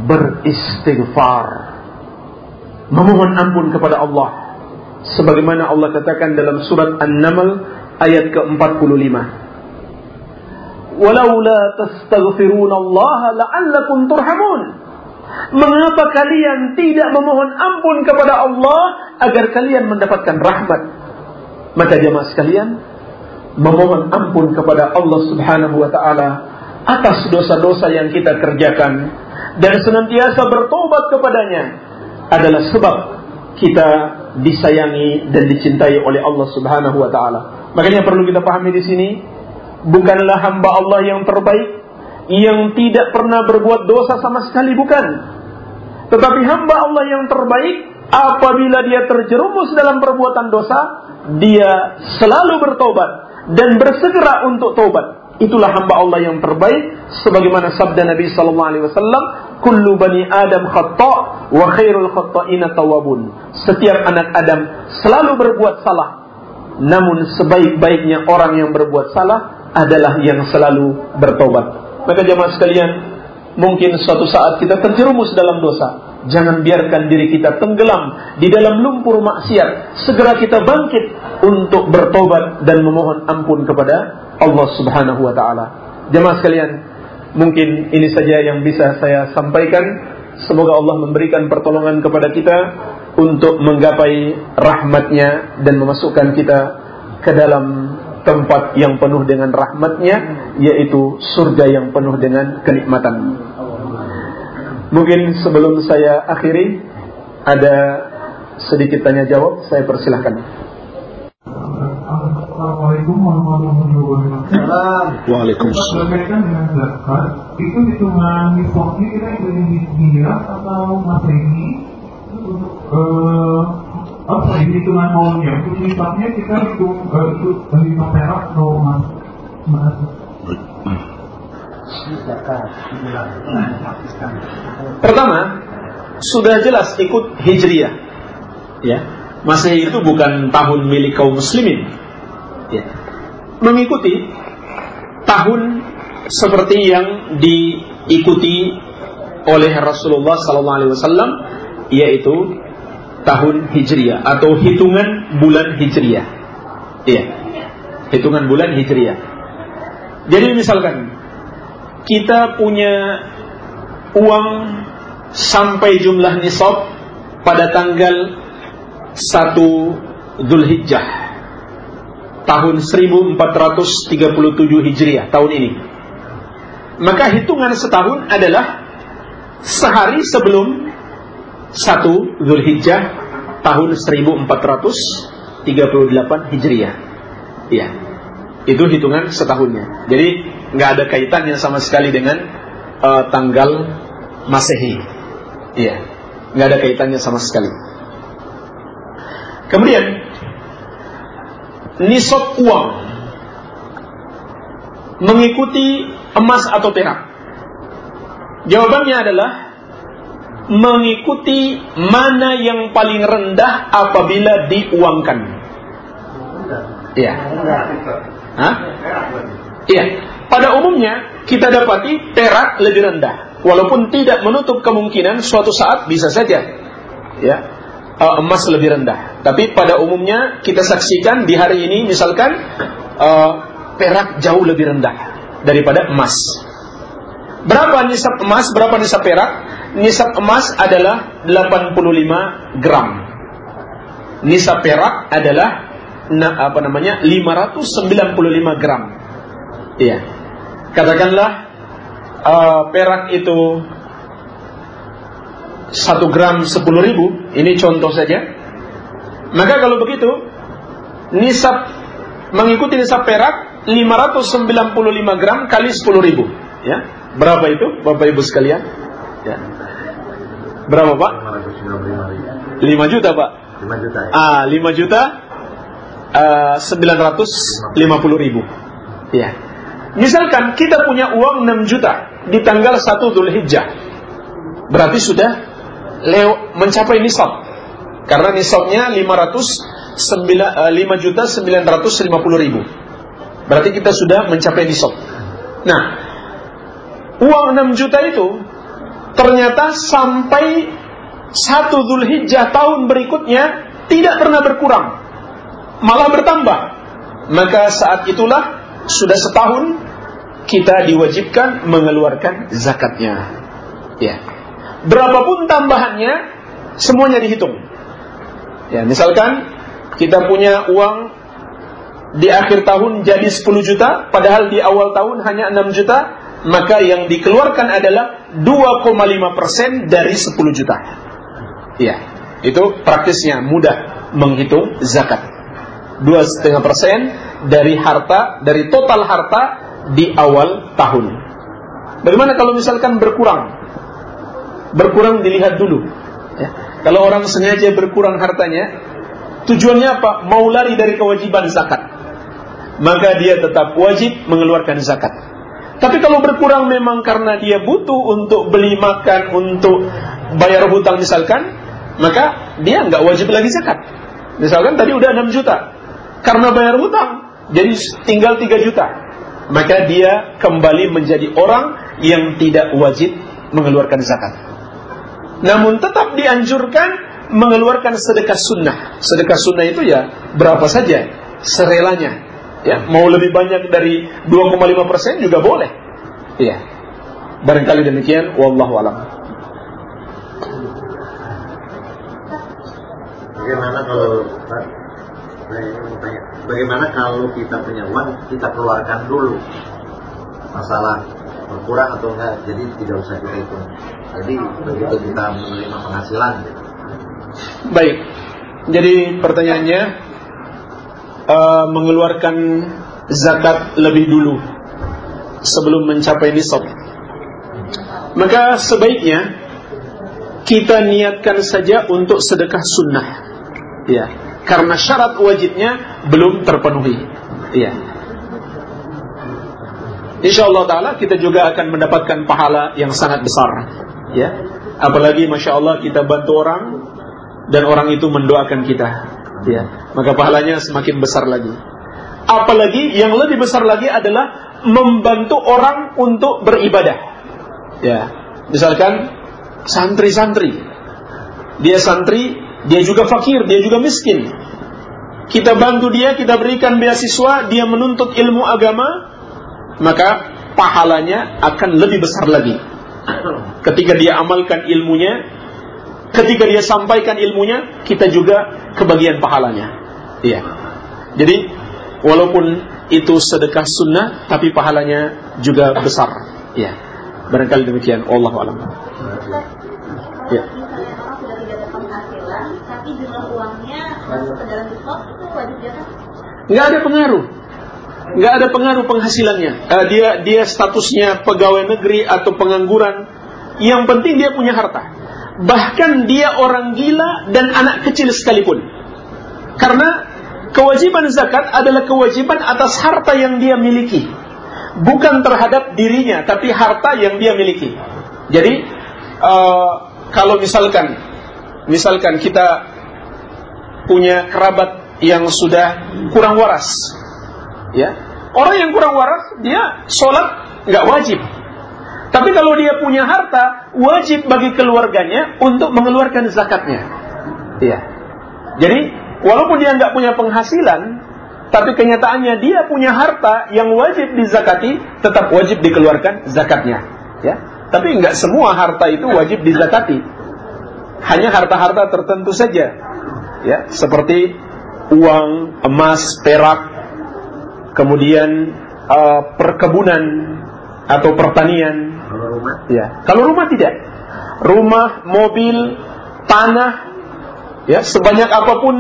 beristighfar. Memohon ampun kepada Allah. Sebagaimana Allah katakan dalam surat An-Naml ayat ke-45 walaula tastaghfiruna Allah la'allakum turhamun. Mengapa kalian tidak memohon ampun kepada Allah agar kalian mendapatkan rahmat? Maka jemaah sekalian, memohon ampun kepada Allah Subhanahu wa taala atas dosa-dosa yang kita kerjakan dan senantiasa bertobat kepadanya adalah sebab kita disayangi dan dicintai oleh Allah Subhanahu wa taala. Makanya perlu kita pahami di sini bukanlah hamba Allah yang terbaik yang tidak pernah berbuat dosa sama sekali bukan. Tetapi hamba Allah yang terbaik apabila dia terjerumus dalam perbuatan dosa dia selalu bertobat dan bersegera untuk tobat itulah hamba Allah yang terbaik sebagaimana sabda Nabi sallallahu alaihi wasallam kullu bani adam khata wa khairul khata'ina tawabun setiap anak Adam selalu berbuat salah. Namun sebaik-baiknya orang yang berbuat salah adalah yang selalu bertobat. Maka jemaah sekalian, mungkin suatu saat kita terjerumus dalam dosa. Jangan biarkan diri kita tenggelam di dalam lumpur maksiat. Segera kita bangkit untuk bertobat dan memohon ampun kepada Allah Subhanahu wa taala. Jemaah sekalian, mungkin ini saja yang bisa saya sampaikan. Semoga Allah memberikan pertolongan kepada kita untuk menggapai rahmatnya dan memasukkan kita ke dalam tempat yang penuh dengan rahmatnya yaitu surga yang penuh dengan kenikmatan mungkin sebelum saya akhiri ada sedikit tanya jawab saya persilahkan Assalamualaikum warahmatullahi wabarakatuh. Waalaikumsalam. Berkaitan dengan zakat, itu hitungan nisabnya kita hitungan hijriah atau masehi? Uh, Oh, sorry, hitungan maunya. Untuk nisabnya kita hitung itu lima perak atau emas. Emas. Pertama, sudah jelas ikut hijriah. Ya. Masih itu bukan tahun milik kaum muslimin. Ya. Mengikuti tahun seperti yang diikuti oleh Rasulullah SAW yaitu tahun Hijriah atau hitungan bulan Hijriah. Iya. Hitungan bulan Hijriah. Jadi misalkan kita punya uang sampai jumlah nisab pada tanggal 1 Zulhijjah tahun 1437 Hijriah tahun ini. Maka hitungan setahun adalah sehari sebelum satu Zulhijjah tahun 1438 Hijriah. Iya. Itu hitungan setahunnya. Jadi nggak ada kaitannya sama sekali dengan uh, tanggal Masehi. Iya. Nggak ada kaitannya sama sekali. Kemudian nisab uang mengikuti emas atau perak. Jawabannya adalah mengikuti mana yang paling rendah apabila diuangkan. Iya. Iya. Pada umumnya kita dapati perak lebih rendah. Walaupun tidak menutup kemungkinan suatu saat bisa saja ya uh, emas lebih rendah. Tapi pada umumnya kita saksikan di hari ini misalkan uh, perak jauh lebih rendah daripada emas. Berapa nisab emas, berapa nisab perak? Nisab emas adalah 85 gram. Nisab perak adalah nah, apa namanya? 595 gram. Iya. Katakanlah uh, perak itu satu gram sepuluh ribu, ini contoh saja. Maka kalau begitu, nisab mengikuti nisab perak 595 gram kali sepuluh ribu. Ya, berapa itu, bapak ibu sekalian? Ya. Berapa pak? 5 juta pak. 5 juta. Ya? Ah, 5 juta uh, 950 ribu. Ya. Misalkan kita punya uang 6 juta, di tanggal 1 Dzulhijjah. Berarti sudah leo mencapai nisab. Karena nisabnya 500 5 juta 950 ribu. Berarti kita sudah mencapai nisab. Nah, uang 6 juta itu ternyata sampai 1 Dzulhijjah tahun berikutnya tidak pernah berkurang. Malah bertambah. Maka saat itulah sudah setahun kita diwajibkan mengeluarkan zakatnya. Ya. Berapapun tambahannya, semuanya dihitung. Ya, misalkan kita punya uang di akhir tahun jadi 10 juta, padahal di awal tahun hanya 6 juta, maka yang dikeluarkan adalah 2,5 persen dari 10 juta. Ya, itu praktisnya mudah menghitung zakat. 2,5 persen dari harta, dari total harta di awal tahun. Bagaimana kalau misalkan berkurang? Berkurang dilihat dulu. Ya. Kalau orang sengaja berkurang hartanya, tujuannya apa? Mau lari dari kewajiban zakat. Maka dia tetap wajib mengeluarkan zakat. Tapi kalau berkurang memang karena dia butuh untuk beli makan, untuk bayar hutang misalkan, maka dia nggak wajib lagi zakat. Misalkan tadi udah 6 juta. Karena bayar hutang, jadi tinggal 3 juta maka dia kembali menjadi orang yang tidak wajib mengeluarkan zakat. Namun tetap dianjurkan mengeluarkan sedekah sunnah. Sedekah sunnah itu ya berapa saja, serelanya. Ya, mau lebih banyak dari 2,5 persen juga boleh. Iya. Barangkali demikian. Wallahu alam. Bagaimana kalau ini mau tanya, bagaimana kalau kita punya uang kita keluarkan dulu masalah berkurang atau enggak, jadi tidak usah kita hitung. Jadi begitu kita menerima penghasilan. Baik, jadi pertanyaannya uh, mengeluarkan zakat lebih dulu sebelum mencapai nisab. Maka sebaiknya kita niatkan saja untuk sedekah sunnah. Ya, karena syarat wajibnya belum terpenuhi. Iya. Insya Allah Taala kita juga akan mendapatkan pahala yang sangat besar. Ya, apalagi masya Allah kita bantu orang dan orang itu mendoakan kita. Ya, maka pahalanya semakin besar lagi. Apalagi yang lebih besar lagi adalah membantu orang untuk beribadah. Ya, misalkan santri-santri, dia santri dia juga fakir, dia juga miskin. Kita bantu dia, kita berikan beasiswa, dia menuntut ilmu agama, maka pahalanya akan lebih besar lagi. Ketika dia amalkan ilmunya, ketika dia sampaikan ilmunya, kita juga kebagian pahalanya. Iya. Jadi, walaupun itu sedekah sunnah, tapi pahalanya juga besar. Iya. Barangkali demikian. Allah alam. Ya. Nggak ada pengaruh. Nggak ada pengaruh penghasilannya. Uh, dia dia statusnya pegawai negeri atau pengangguran. Yang penting dia punya harta. Bahkan dia orang gila dan anak kecil sekalipun. Karena kewajiban zakat adalah kewajiban atas harta yang dia miliki. Bukan terhadap dirinya, tapi harta yang dia miliki. Jadi, uh, kalau misalkan, misalkan kita punya kerabat yang sudah kurang waras. Ya. Orang yang kurang waras dia sholat nggak wajib. Tapi kalau dia punya harta, wajib bagi keluarganya untuk mengeluarkan zakatnya. Iya. Jadi, walaupun dia nggak punya penghasilan, tapi kenyataannya dia punya harta yang wajib dizakati, tetap wajib dikeluarkan zakatnya. Ya. Tapi nggak semua harta itu wajib dizakati. Hanya harta-harta tertentu saja. Ya, seperti uang, emas, perak, kemudian uh, perkebunan atau pertanian, kalau rumah? Ya. Kalau rumah tidak. Rumah, mobil, tanah, ya sebanyak apa pun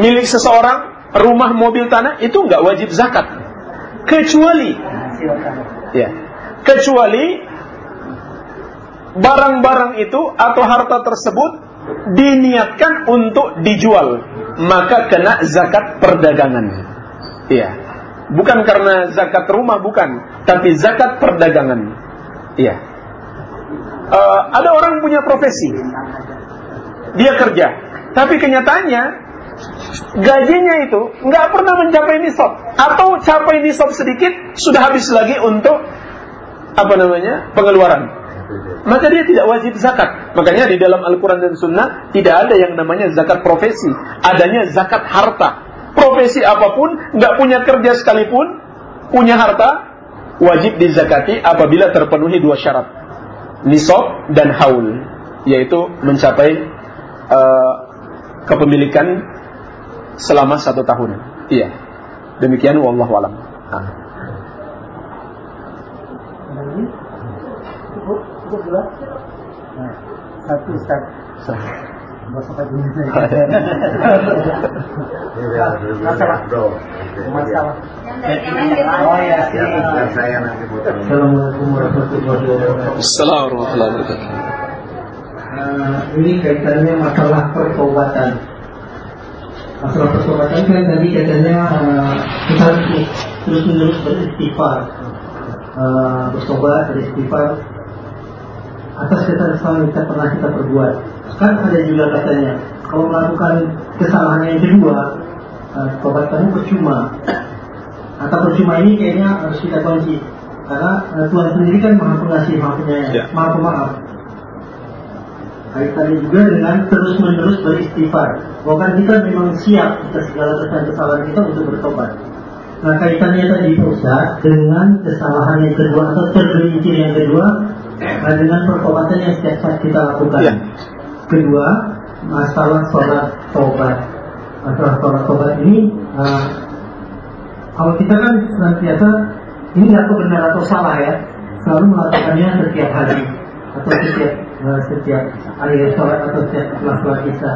milik seseorang, rumah, mobil, tanah itu nggak wajib zakat. Kecuali, ya, kecuali barang-barang itu atau harta tersebut diniatkan untuk dijual, maka kena zakat perdagangan. Iya. Bukan karena zakat rumah bukan, tapi zakat perdagangan. Iya. Uh, ada orang punya profesi, dia kerja, tapi kenyataannya gajinya itu nggak pernah mencapai nisab atau capai nisab sedikit sudah habis lagi untuk apa namanya pengeluaran. Maka dia tidak wajib zakat. Makanya di dalam Al-Quran dan Sunnah tidak ada yang namanya zakat profesi. Adanya zakat harta. Profesi apa pun, nggak punya kerja sekalipun, punya harta, wajib dizakati apabila terpenuhi dua syarat. Nisab dan haul yaitu mencapai uh, kepemilikan selama satu tahun. Iya. Demikian wallahu alam. Satu Assalamualaikum warahmatullahi wabarakatuh Assalamualaikum warahmatullahi wabarakatuh uh, ini kaitannya masalah pertobatan masalah pertobatan kan tadi katanya uh, kita terus menerus beristighfar uh, bertobat beristighfar atas kesalahan kita pernah kita perbuat kan ada juga katanya kalau melakukan kesalahan yang kedua uh, tobat kamu percuma atau percuma ini kayaknya harus kita kunci karena uh, Tuhan sendiri kan maha pengasih maha penyayang ya. maha pemaaf kaitannya juga dengan terus menerus beristighfar bahwa kan kita memang siap kita segala kesalahan-kesalahan kita untuk bertobat Nah kaitannya tadi Ustaz dengan kesalahan yang kedua atau tergelincir yang kedua nah, dengan pertobatan yang setiap saat kita lakukan. Ya. Kedua, masalah sholat tobat. Masalah sholat tobat ini, uh, kalau kita kan senantiasa ini nggak tahu benar atau salah ya, selalu melakukannya setiap hari atau setiap uh, setiap akhir sholat atau setiap setelah sholat kita.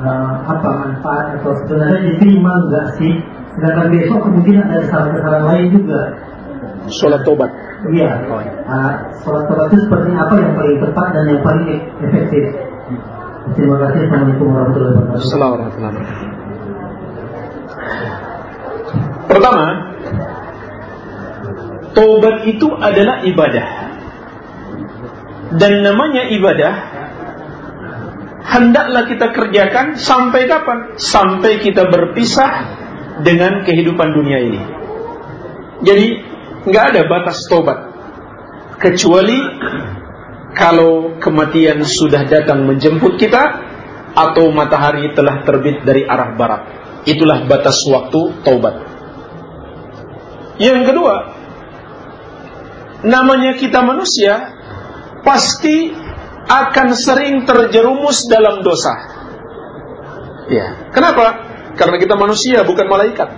Uh, apa manfaat atau sebenarnya diterima enggak sih? Sedangkan besok kemungkinan ada kesalahan-kesalahan lain juga. Sholat tobat Iya. Uh, sholat tobat itu seperti apa yang paling tepat dan yang paling efektif? Terima kasih. Assalamualaikum warahmatullahi wabarakatuh. Assalamualaikum warahmatullahi wabarakatuh. Pertama, tobat itu adalah ibadah. Dan namanya ibadah hendaklah kita kerjakan sampai kapan? Sampai kita berpisah dengan kehidupan dunia ini. Jadi nggak ada batas tobat kecuali kalau kematian sudah datang menjemput kita atau matahari telah terbit dari arah barat. Itulah batas waktu taubat. Yang kedua, namanya kita manusia pasti akan sering terjerumus dalam dosa. Ya, kenapa? Karena kita manusia bukan malaikat.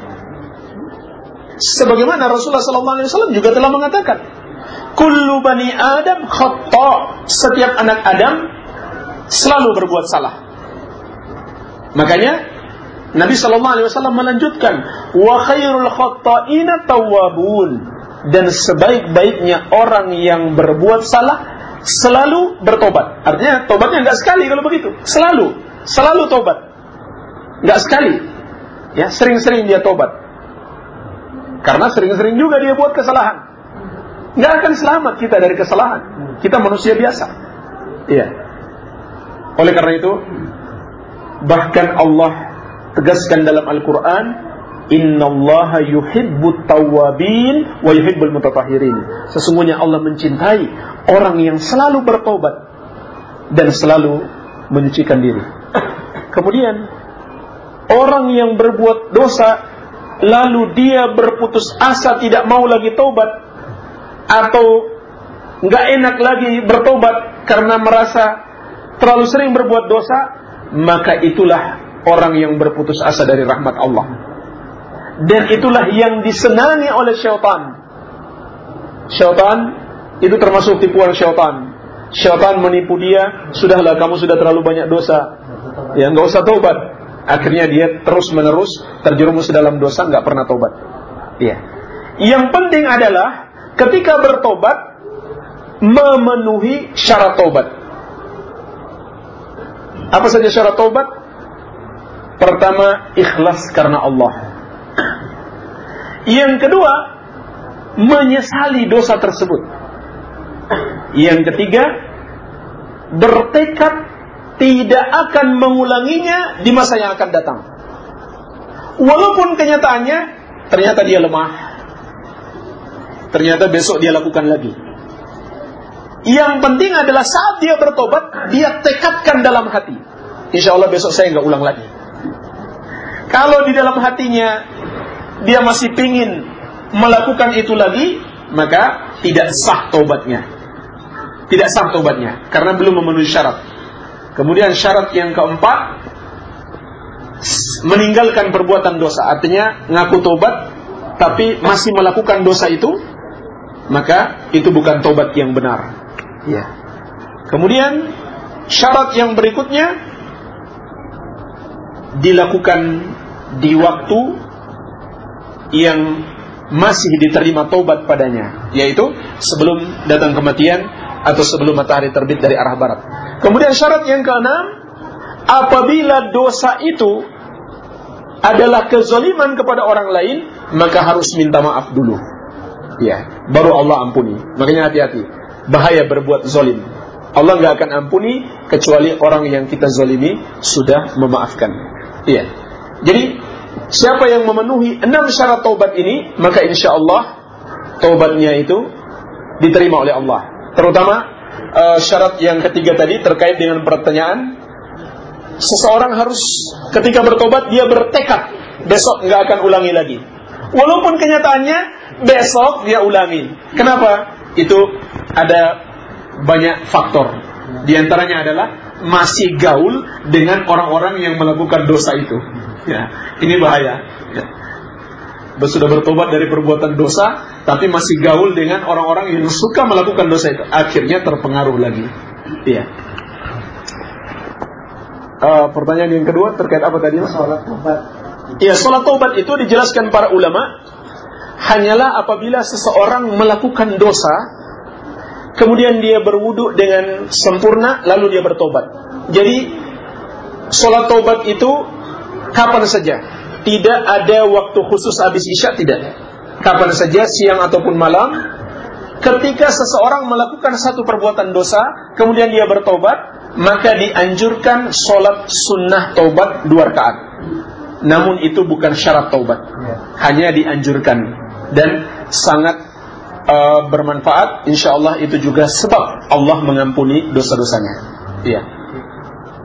Sebagaimana Rasulullah SAW juga telah mengatakan, Kullu bani Adam khata. Setiap anak Adam selalu berbuat salah. Makanya Nabi Shallallahu Alaihi Wasallam melanjutkan, wa khairul tawabun dan sebaik-baiknya orang yang berbuat salah selalu bertobat. Artinya tobatnya nggak sekali kalau begitu, selalu, selalu tobat, nggak sekali, ya sering-sering dia tobat. Karena sering-sering juga dia buat kesalahan. Nggak akan selamat kita dari kesalahan. Kita manusia biasa. Iya. Oleh karena itu, bahkan Allah tegaskan dalam Al-Quran, Innallaha yuhibbut tawwabin wa yuhibbul mutatahhirin. Sesungguhnya Allah mencintai orang yang selalu bertobat dan selalu menyucikan diri. Kemudian orang yang berbuat dosa lalu dia berputus asa tidak mau lagi tobat atau nggak enak lagi bertobat karena merasa terlalu sering berbuat dosa, maka itulah orang yang berputus asa dari rahmat Allah. Dan itulah yang disenangi oleh syaitan. Syaitan itu termasuk tipuan syaitan. Syaitan menipu dia, sudahlah kamu sudah terlalu banyak dosa. Ya nggak usah tobat. Akhirnya dia terus menerus terjerumus dalam dosa nggak pernah tobat. Iya. Yang penting adalah ketika bertobat memenuhi syarat tobat. Apa saja syarat tobat? Pertama, ikhlas karena Allah. Yang kedua, menyesali dosa tersebut. Yang ketiga, bertekad tidak akan mengulanginya di masa yang akan datang. Walaupun kenyataannya ternyata dia lemah. Ternyata besok dia lakukan lagi. Yang penting adalah saat dia bertobat, dia tekadkan dalam hati. Insya Allah besok saya nggak ulang lagi. Kalau di dalam hatinya dia masih pingin melakukan itu lagi, maka tidak sah tobatnya. Tidak sah tobatnya karena belum memenuhi syarat. Kemudian syarat yang keempat meninggalkan perbuatan dosa, artinya ngaku tobat tapi masih melakukan dosa itu, maka itu bukan tobat yang benar. Ya. Kemudian syarat yang berikutnya dilakukan di waktu yang masih diterima tobat padanya, yaitu sebelum datang kematian atau sebelum matahari terbit dari arah barat. Kemudian syarat yang keenam, apabila dosa itu adalah kezaliman kepada orang lain, maka harus minta maaf dulu. Ya, baru Allah ampuni. Makanya hati-hati, bahaya berbuat zalim. Allah nggak akan ampuni kecuali orang yang kita zalimi sudah memaafkan. Iya. Jadi siapa yang memenuhi enam syarat taubat ini, maka insya Allah taubatnya itu diterima oleh Allah. Terutama uh, syarat yang ketiga tadi terkait dengan pertanyaan seseorang harus ketika bertobat dia bertekad besok nggak akan ulangi lagi. Walaupun kenyataannya besok dia ulangi. Kenapa? Itu ada banyak faktor. Di antaranya adalah masih gaul dengan orang-orang yang melakukan dosa itu ya ini bahaya ya sudah bertobat dari perbuatan dosa, tapi masih gaul dengan orang-orang yang suka melakukan dosa itu, akhirnya terpengaruh lagi. Iya. Uh, pertanyaan yang kedua terkait apa tadi? Salat tobat. Iya, salat tobat itu dijelaskan para ulama hanyalah apabila seseorang melakukan dosa, kemudian dia berwudu dengan sempurna, lalu dia bertobat. Jadi, salat tobat itu kapan saja, tidak ada waktu khusus habis isya tidak. Kapan saja siang ataupun malam ketika seseorang melakukan satu perbuatan dosa kemudian dia bertobat maka dianjurkan sholat sunnah tobat dua rakaat. Namun itu bukan syarat taubat, hanya dianjurkan dan sangat uh, bermanfaat. Insya Allah itu juga sebab Allah mengampuni dosa-dosanya. Iya.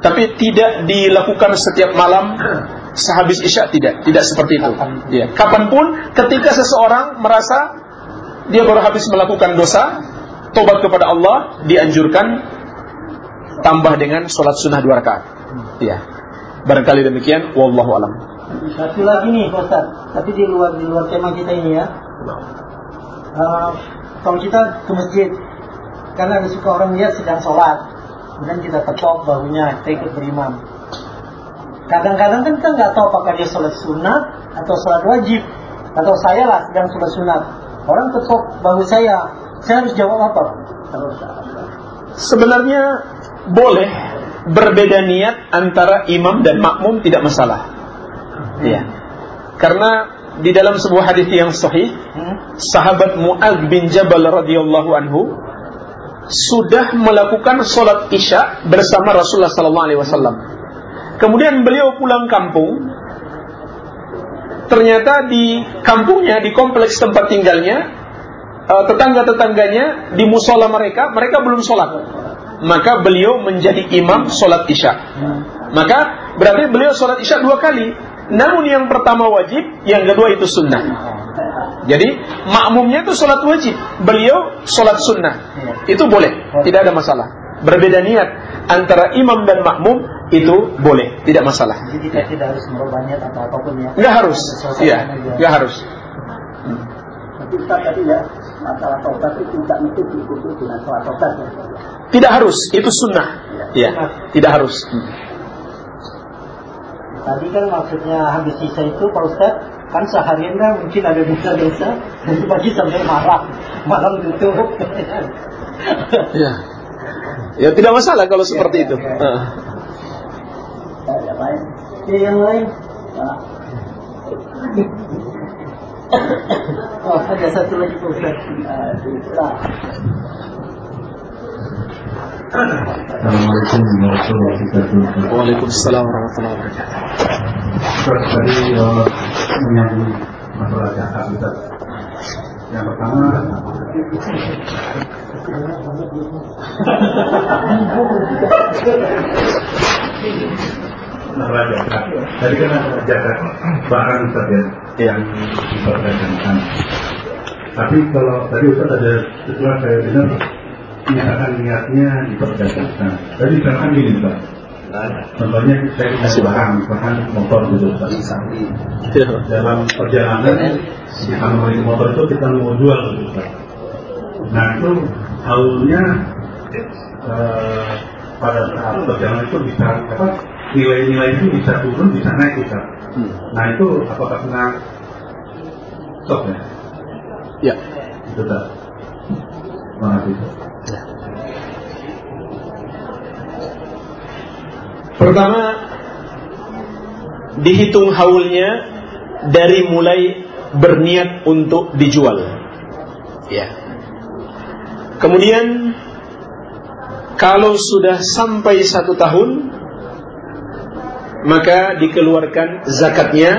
Tapi tidak dilakukan setiap malam sehabis isya tidak, tidak seperti itu. Ya. Kapan pun ketika seseorang merasa dia baru habis melakukan dosa, tobat kepada Allah dianjurkan tambah dengan sholat sunnah dua rakaat. Ya. Barangkali demikian, wallahu alam. Satu lagi nih, Ustaz. Tapi di luar di luar tema kita ini ya. Uh, kalau kita ke masjid, karena ada suka orang lihat sedang sholat, kemudian kita tekuk bahunya, kita ikut berimam Kadang-kadang kan kita nggak tahu apakah dia sholat sunat atau sholat wajib. Atau saya lah sedang sholat sunat. Orang ketok bahu saya, saya harus jawab apa? Sebenarnya boleh berbeda niat antara imam dan makmum tidak masalah. Iya. Karena di dalam sebuah hadis yang sahih, hmm? sahabat Muaz bin Jabal radhiyallahu anhu sudah melakukan sholat isya bersama Rasulullah sallallahu alaihi wasallam. Kemudian beliau pulang kampung ternyata di kampungnya, di kompleks tempat tinggalnya, eh, tetangga-tetangganya di musola mereka, mereka belum sholat. Maka beliau menjadi imam sholat isya. Maka berarti beliau sholat isya dua kali. Namun yang pertama wajib, yang kedua itu sunnah. Jadi makmumnya itu sholat wajib, beliau sholat sunnah. Itu boleh, tidak ada masalah. Berbeda niat antara imam dan makmum itu boleh, tidak masalah. Jadi kita tidak harus merubah niat atau apa pun ya. Nggak harus, iya, nggak harus. Tapi Ustaz tadi ya masalah taubat itu tidak mesti diikuti dengan sholat taubat ya. Tidak harus, itu sunnah. Iya, tidak harus. Tadi kan maksudnya habis sisa itu Pak Ustaz kan seharian kan mungkin ada dosa-dosa dan pagi sampai marah malam tutup. Ya. Ya tidak masalah kalau seperti itu. Ya, Heeh. yang lain. Ya, yang lain. Nah. Oh, ada satu lagi Ustaz. Ah, Nah, Assalamualaikum warahmatullahi wabarakatuh. Waalaikumsalam warahmatullahi wabarakatuh. Tadi eh, menyambung masalah zakat Ustaz. Yang pertama zakat. Tadi kan ada zakat barang Ustaz ya yang diperdagangkan. Tapi kalau tadi Ustaz ada setelah saya dengar menyatakan niatnya diperdagangkan. Tadi misalkan gini Ustaz. Contohnya saya punya barang, misalkan motor gitu Ustaz. Ya. dalam perjalanan kita memiliki motor itu kita mau jual gitu, Ustaz. Nah itu haulnya eh, pada saat perjalanan itu bisa apa nilai-nilai itu bisa turun bisa naik Ustaz. Nah itu apakah kena stop ya? Ya. Itu Ustaz. Terima kasih. Pertama dihitung haulnya dari mulai berniat untuk dijual. Ya. Kemudian kalau sudah sampai satu tahun maka dikeluarkan zakatnya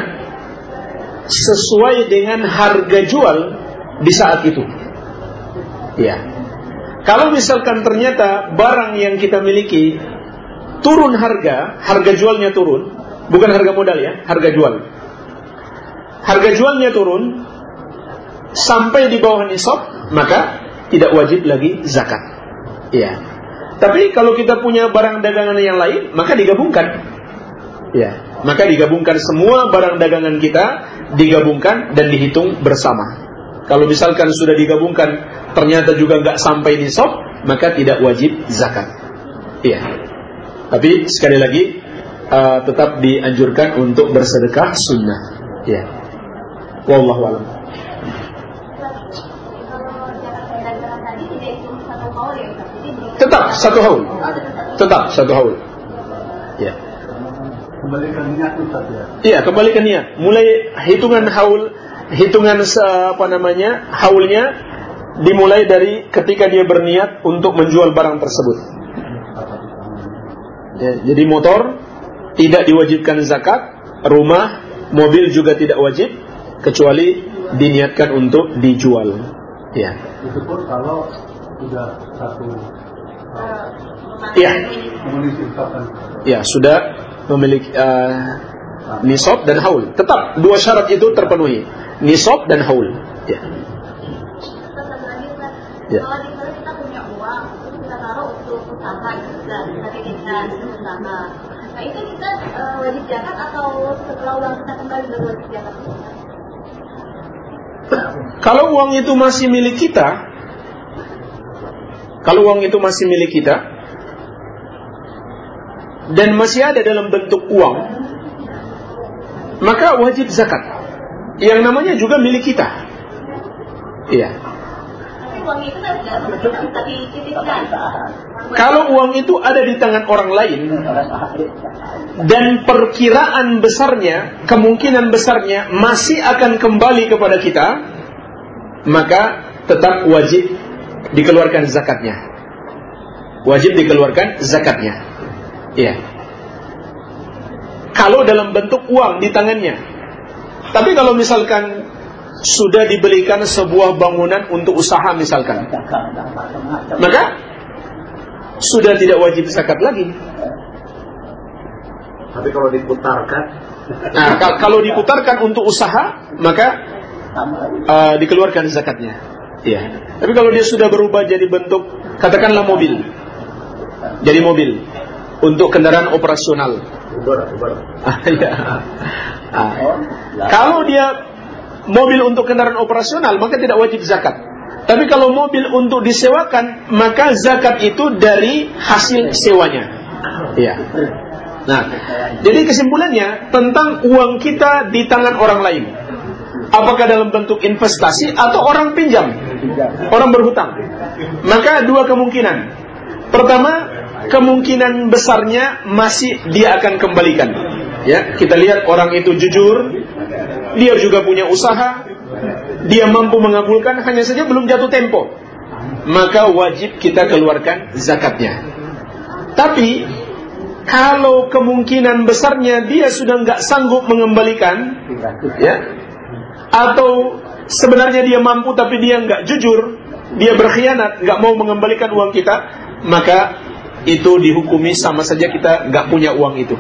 sesuai dengan harga jual di saat itu. Ya. Kalau misalkan ternyata barang yang kita miliki turun harga, harga jualnya turun, bukan harga modal ya, harga jual. Harga jualnya turun sampai di bawah nisab, maka tidak wajib lagi zakat. Ya. Tapi kalau kita punya barang dagangan yang lain, maka digabungkan. Ya, maka digabungkan semua barang dagangan kita digabungkan dan dihitung bersama. Kalau misalkan sudah digabungkan ternyata juga nggak sampai nisab, maka tidak wajib zakat. Iya. Tapi sekali lagi uh, tetap dianjurkan untuk bersedekah sunnah. Ya. Wallahu a'lam. Tetap satu haul. Tetap satu haul. Ya. Kembali ke niat Ustaz ya. Iya, kembali ke niat. Mulai hitungan haul, hitungan apa namanya? haulnya dimulai dari ketika dia berniat untuk menjual barang tersebut. Ya, jadi motor tidak diwajibkan zakat, rumah, mobil juga tidak wajib kecuali diniatkan untuk dijual. Ya. Itu pun kalau sudah satu Iya, ya sudah memiliki uh, nisab dan haul. Tetap dua syarat itu terpenuhi, nisab dan haul. Ya. Ya. Kalau. Nah itu kita eh, wajib zakat atau setelah uang kita kembali baru wajib zakat? Kalau uang itu masih milik kita, kalau uang itu masih milik kita dan masih ada dalam bentuk uang, maka wajib zakat. Yang namanya juga milik kita. Iya. Kan. Kalau uang itu ada di tangan orang lain dan perkiraan besarnya, kemungkinan besarnya masih akan kembali kepada kita, maka tetap wajib dikeluarkan zakatnya. Wajib dikeluarkan zakatnya. Iya. Kalau dalam bentuk uang di tangannya, Tapi kalau misalkan sudah dibelikan sebuah bangunan untuk usaha misalkan, maka sudah tidak wajib zakat lagi. Tapi kalau diputarkan, nah kalau diputarkan untuk usaha, maka uh, dikeluarkan zakatnya. Ya. Tapi kalau dia sudah berubah jadi bentuk, katakanlah mobil, jadi mobil untuk kendaraan operasional. Uber, Uber. Ah, ya. Kalau dia mobil untuk kendaraan operasional, maka tidak wajib zakat. Tapi kalau mobil untuk disewakan, maka zakat itu dari hasil sewanya. Ya. Nah, jadi kesimpulannya tentang uang kita di tangan orang lain. Apakah dalam bentuk investasi atau orang pinjam? Orang berhutang. Maka dua kemungkinan. Pertama, kemungkinan besarnya masih dia akan kembalikan. Ya, kita lihat orang itu jujur, dia juga punya usaha, dia mampu mengabulkan, hanya saja belum jatuh tempo. Maka wajib kita keluarkan zakatnya. Tapi kalau kemungkinan besarnya dia sudah nggak sanggup mengembalikan, ya, atau sebenarnya dia mampu tapi dia nggak jujur, dia berkhianat, nggak mau mengembalikan uang kita, maka itu dihukumi sama saja kita nggak punya uang itu.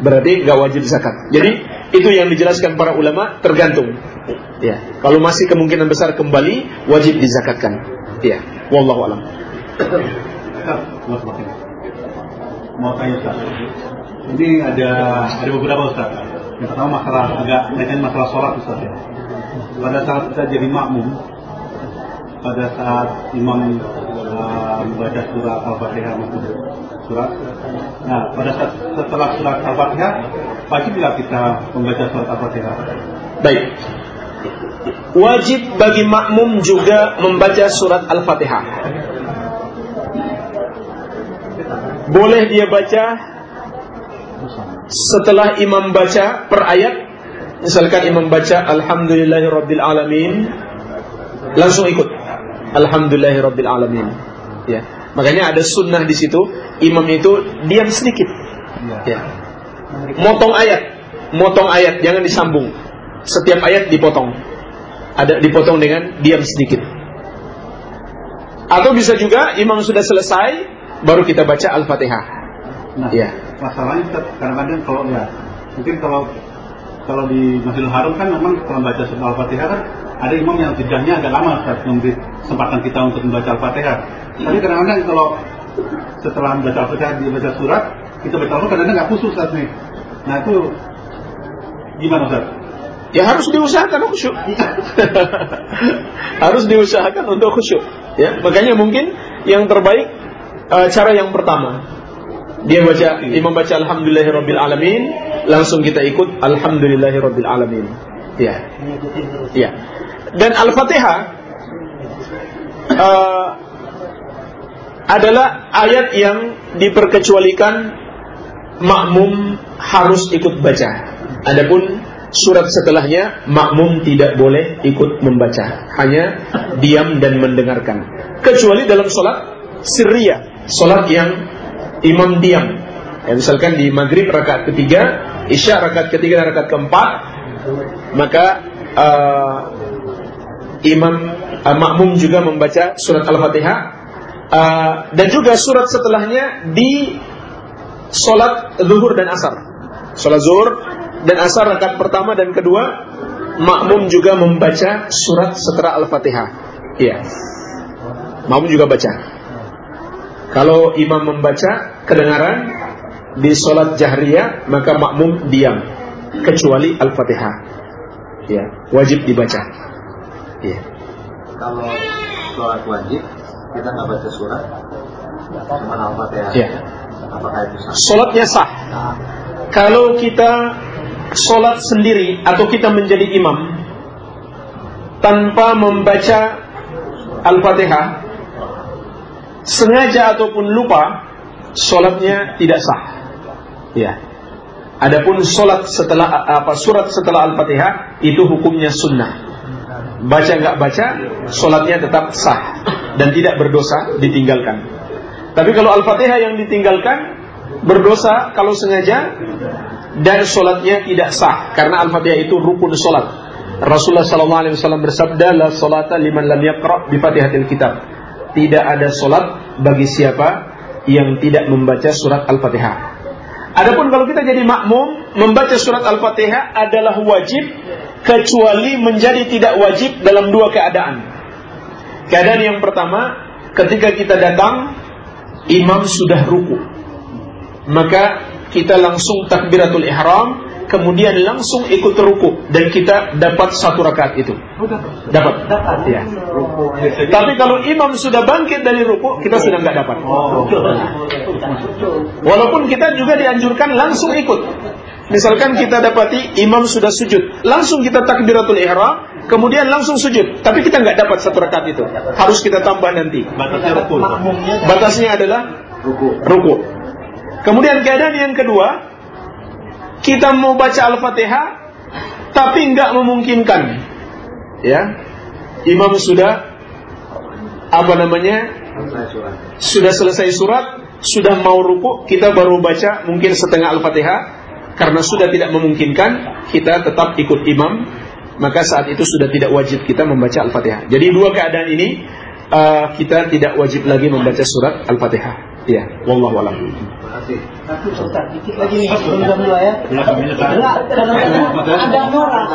Berarti nggak wajib zakat. Jadi itu yang dijelaskan para ulama tergantung. Ya, kalau masih kemungkinan besar kembali wajib dizakatkan. Ya, wallahu alam mau tanya Ustaz. Ini ada ada beberapa Ustaz. Yang pertama masalah agak kaitan masalah sholat Ustaz ya. Pada saat kita jadi makmum, pada saat imam uh, membaca Al-Fatihah maupun surat. Nah, pada saat setelah surat Al-Fatihah, wajib tidak kita membaca surat Al-Fatihah? Baik. Wajib bagi makmum juga membaca surat Al-Fatihah boleh dia baca setelah imam baca per ayat misalkan imam baca alhamdulillahirabbil alamin langsung ikut alhamdulillahirabbil alamin. Ya. Makanya ada sunnah di situ imam itu diam sedikit. Ya. Motong ayat. Motong ayat jangan disambung. Setiap ayat dipotong. Ada dipotong dengan diam sedikit. Atau bisa juga imam sudah selesai baru kita baca Al-Fatihah. Nah, ya. masalahnya kadang-kadang kalau ya, mungkin kalau kalau di Masjidil Haram kan memang kalau baca Al-Fatihah kan ada imam yang jedahnya agak lama saat memberi kesempatan kita untuk membaca Al-Fatihah. Tapi kadang-kadang kalau setelah membaca Al-Fatihah dibaca surat, kita baca Al-Fatihah kadang-kadang nggak khusus saat ini. Nah itu gimana Ustaz? Ya harus diusahakan khusyuk. harus diusahakan untuk khusyuk. Ya, makanya mungkin yang terbaik uh, cara yang pertama dia baca imam baca alhamdulillahirabbil alamin langsung kita ikut alhamdulillahirabbil alamin. Ya ya dan al-fatihah uh, adalah ayat yang diperkecualikan makmum harus ikut baca. Adapun surat setelahnya makmum tidak boleh ikut membaca. Hanya diam dan mendengarkan. Kecuali dalam sholat sirriyah Solat yang imam diam. Ya, Misalkan di maghrib rakaat ketiga Isya rakaat ketiga dan rakaat keempat Maka uh, Imam uh, Makmum juga membaca surat Al-Fatihah. Uh, Dan juga surat setelahnya Di Solat zuhur dan asar. Solat zuhur dan asar rakaat pertama dan kedua Makmum juga membaca surat setelah Al-Fatihah. Iya. Makmum juga baca kalau imam membaca kedengaran di sholat jahriyah maka makmum diam kecuali al-fatihah. Ya, wajib dibaca. Ya. Kalau sholat wajib kita nggak baca surat cuma al-fatihah. Ya. Apakah itu sah? Sholatnya sah. Kalau kita sholat sendiri atau kita menjadi imam tanpa membaca al-fatihah sengaja ataupun lupa, sholatnya tidak sah. Ya. Adapun sholat setelah apa surat setelah al-fatihah itu hukumnya sunnah. Baca nggak baca, sholatnya tetap sah dan tidak berdosa ditinggalkan. Tapi kalau al-fatihah yang ditinggalkan berdosa kalau sengaja dan solatnya tidak sah karena Al-Fatihah itu rukun solat. Rasulullah sallallahu alaihi wasallam bersabda la salata liman lam yaqra bi Fatihatil Kitab. Tidak ada solat bagi siapa yang tidak membaca surat Al-Fatihah. Adapun kalau kita jadi makmum, membaca surat Al-Fatihah adalah wajib kecuali menjadi tidak wajib dalam dua keadaan. Keadaan yang pertama, ketika kita datang, imam sudah ruku. Maka kita langsung takbiratul ihram, kemudian langsung ikut ruku dan kita dapat satu rakaat itu. Dapat. Dapat. Ya. Tapi kalau imam sudah bangkit dari ruku, kita sudah nggak dapat. Walaupun kita juga dianjurkan langsung ikut. Misalkan kita dapati imam sudah sujud, langsung kita takbiratul ihram, kemudian langsung sujud, tapi kita nggak dapat satu rakaat itu. Harus kita tambah nanti. Batasnya Batasnya adalah ruku. ruku. Kemudian keadaan yang kedua, kita mau baca Al-Fatihah tapi nggak memungkinkan. Ya. Imam sudah apa namanya? Sudah selesai surat, sudah mau ruku, kita baru baca mungkin setengah Al-Fatihah karena sudah tidak memungkinkan, kita tetap ikut imam, maka saat itu sudah tidak wajib kita membaca Al-Fatihah. Jadi dua keadaan ini uh, kita tidak wajib lagi membaca surat Al-Fatihah. Ya, wallahu a'lam. Tapi Ustaz, dikit lagi nih sebelum ya. Enggak, ada norak.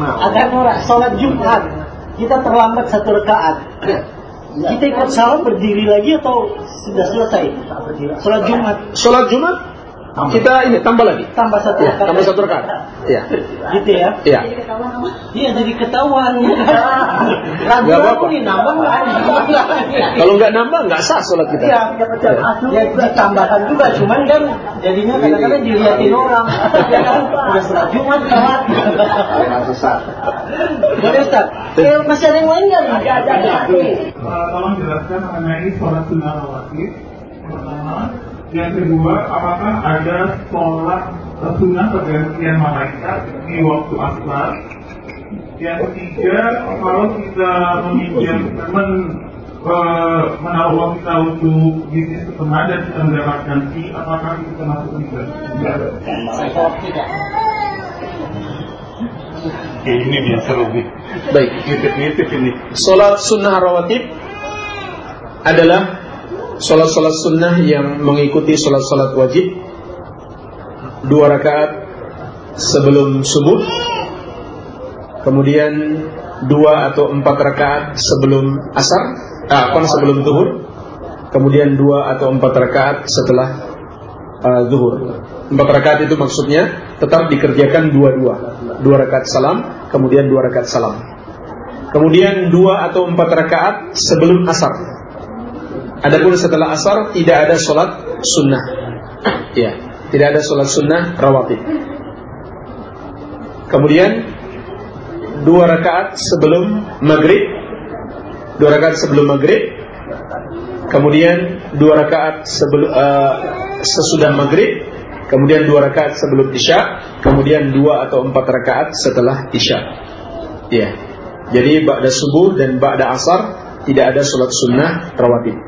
Ada norak sholat Jumat. Kita terlambat satu rakaat. Kita ikut salam berdiri lagi atau sudah selesai? Sholat Jumat. Sholat Jumat kita ini tambah lagi. Tambah satu. Ya, tambah satu rekat. Iya. Gitu ya? Iya. Iya jadi ketahuan. Ragu apa-apa. nambah Kalau nggak nambah nggak sah sholat kita. Iya. Ya, ditambahkan juga, cuman kan jadinya kadang-kadang dilihatin orang. Ya kan udah sholat Jumat. Sesat. Boleh Ustaz? Eh, masih ada yang lain nggak? Ada, ada, ada. Tolong jelaskan mengenai sholat sunnah rawatib. Pertama, yang kedua, apakah ada sholat sunnah pergantian malaikat di waktu asar? Yang ketiga, kalau kita meminjam men, e, menaruh uang kita untuk bisnis teman dan kita mendapatkan fee, apakah kita masuk juga? Tidak. Ini biasa lebih. Baik. Nitip-nitip ini. Sholat sunnah rawatib adalah Sholat-sholat sunnah yang mengikuti sholat-sholat wajib. Dua rakaat sebelum subuh. Kemudian dua atau empat rakaat sebelum asar ah, Apa sebelum zuhur. Kemudian dua atau empat rakaat setelah uh, zuhur. Empat rakaat itu maksudnya tetap dikerjakan dua-dua. Dua rakaat salam, kemudian dua rakaat salam. Kemudian dua atau empat rakaat sebelum asar Adapun setelah asar tidak ada sholat sunnah. Ya, tidak ada sholat sunnah rawatib. Kemudian dua rakaat sebelum maghrib, dua rakaat sebelum maghrib, kemudian dua rakaat sebelum uh, sesudah maghrib, kemudian dua rakaat sebelum isya, kemudian dua atau empat rakaat setelah isya. Ya, jadi ba'da subuh dan ba'da asar tidak ada sholat sunnah rawatib.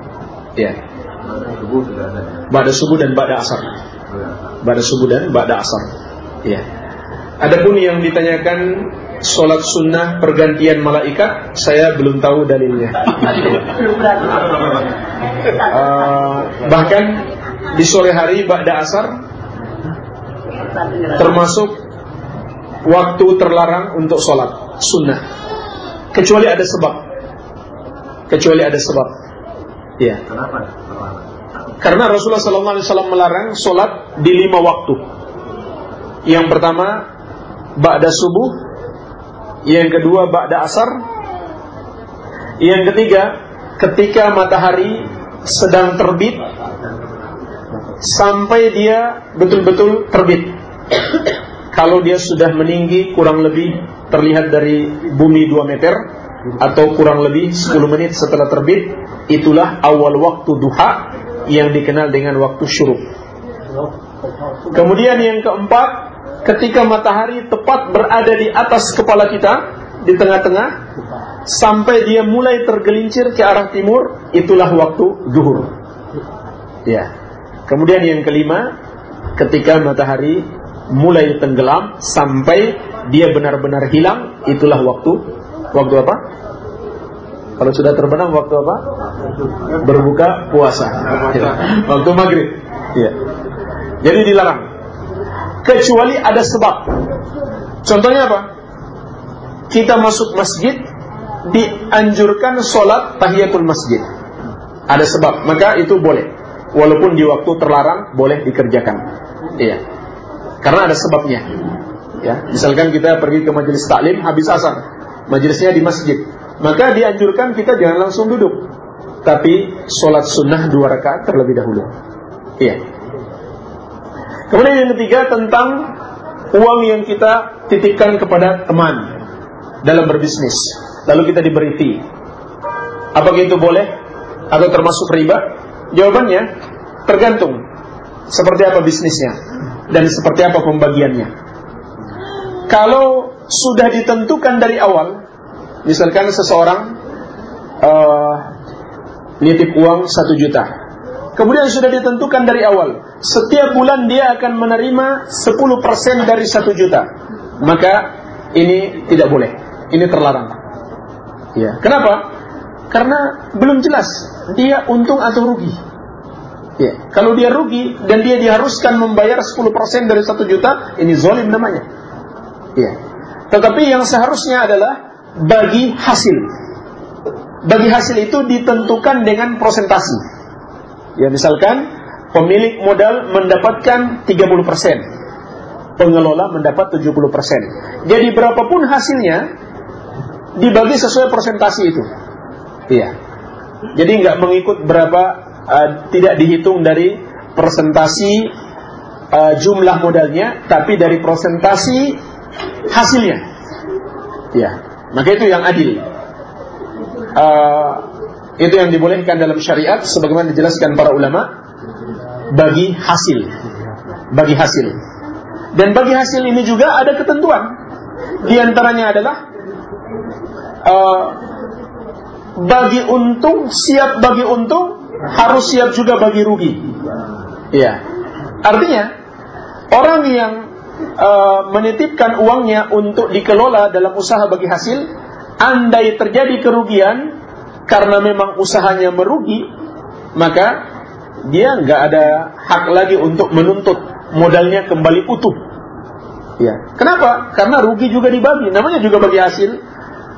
Ya. Ba'da subuh dan ba'da asar. Ba'da subuh dan ba'da asar. Ya. Adapun yang ditanyakan sholat sunnah pergantian malaikat, saya belum tahu dalilnya. uh, bahkan di sore hari ba'da asar termasuk waktu terlarang untuk sholat sunnah kecuali ada sebab kecuali ada sebab Ya. Kenapa? Karena Rasulullah SAW melarang sholat di lima waktu. Yang pertama, ba'da subuh. Yang kedua, ba'da asar. Yang ketiga, ketika matahari sedang terbit sampai dia betul-betul terbit. Kalau dia sudah meninggi kurang lebih terlihat dari bumi 2 meter atau kurang lebih 10 menit setelah terbit, itulah awal waktu duha yang dikenal dengan waktu syuruk. Kemudian yang keempat, ketika matahari tepat berada di atas kepala kita, di tengah-tengah, sampai dia mulai tergelincir ke arah timur, itulah waktu zuhur. Ya. Kemudian yang kelima, ketika matahari mulai tenggelam sampai dia benar-benar hilang, itulah waktu waktu apa? Kalau sudah terbenam waktu apa? Berbuka puasa. Ya. Waktu maghrib. Ya. Jadi dilarang. Kecuali ada sebab. Contohnya apa? Kita masuk masjid dianjurkan sholat tahiyatul masjid. Ada sebab, maka itu boleh. Walaupun di waktu terlarang boleh dikerjakan. Iya. Karena ada sebabnya. Ya, misalkan kita pergi ke majelis taklim habis asar, majelisnya di masjid maka dianjurkan kita jangan langsung duduk, tapi sholat sunnah dua rakaat terlebih dahulu. Iya. Kemudian yang ketiga tentang uang yang kita titipkan kepada teman dalam berbisnis, lalu kita diberi fee. Apakah itu boleh atau termasuk riba? Jawabannya tergantung seperti apa bisnisnya dan seperti apa pembagiannya. Kalau sudah ditentukan dari awal misalkan seseorang uh, nitip uang satu juta. Kemudian sudah ditentukan dari awal, setiap bulan dia akan menerima 10% dari satu juta. Maka ini tidak boleh, ini terlarang. Ya, kenapa? Karena belum jelas dia untung atau rugi. Ya, kalau dia rugi dan dia diharuskan membayar 10% dari satu juta, ini zolim namanya. Ya. Tetapi yang seharusnya adalah bagi hasil. Bagi hasil itu ditentukan dengan prosentasi. Ya misalkan pemilik modal mendapatkan 30%, pengelola mendapat 70%. Jadi berapapun hasilnya dibagi sesuai persentasi itu. Iya. Jadi nggak mengikut berapa uh, tidak dihitung dari persentasi uh, jumlah modalnya, tapi dari persentasi hasilnya. Ya. Maka itu yang adil. Uh, itu yang dibolehkan dalam syariat sebagaimana dijelaskan para ulama bagi hasil. Bagi hasil. Dan bagi hasil ini juga ada ketentuan. Di antaranya adalah uh, bagi untung siap bagi untung harus siap juga bagi rugi. Iya. Artinya orang yang uh, menitipkan uangnya untuk dikelola dalam usaha bagi hasil, andai terjadi kerugian karena memang usahanya merugi, maka dia nggak ada hak lagi untuk menuntut modalnya kembali utuh. Ya, kenapa? Karena rugi juga dibagi, namanya juga bagi hasil,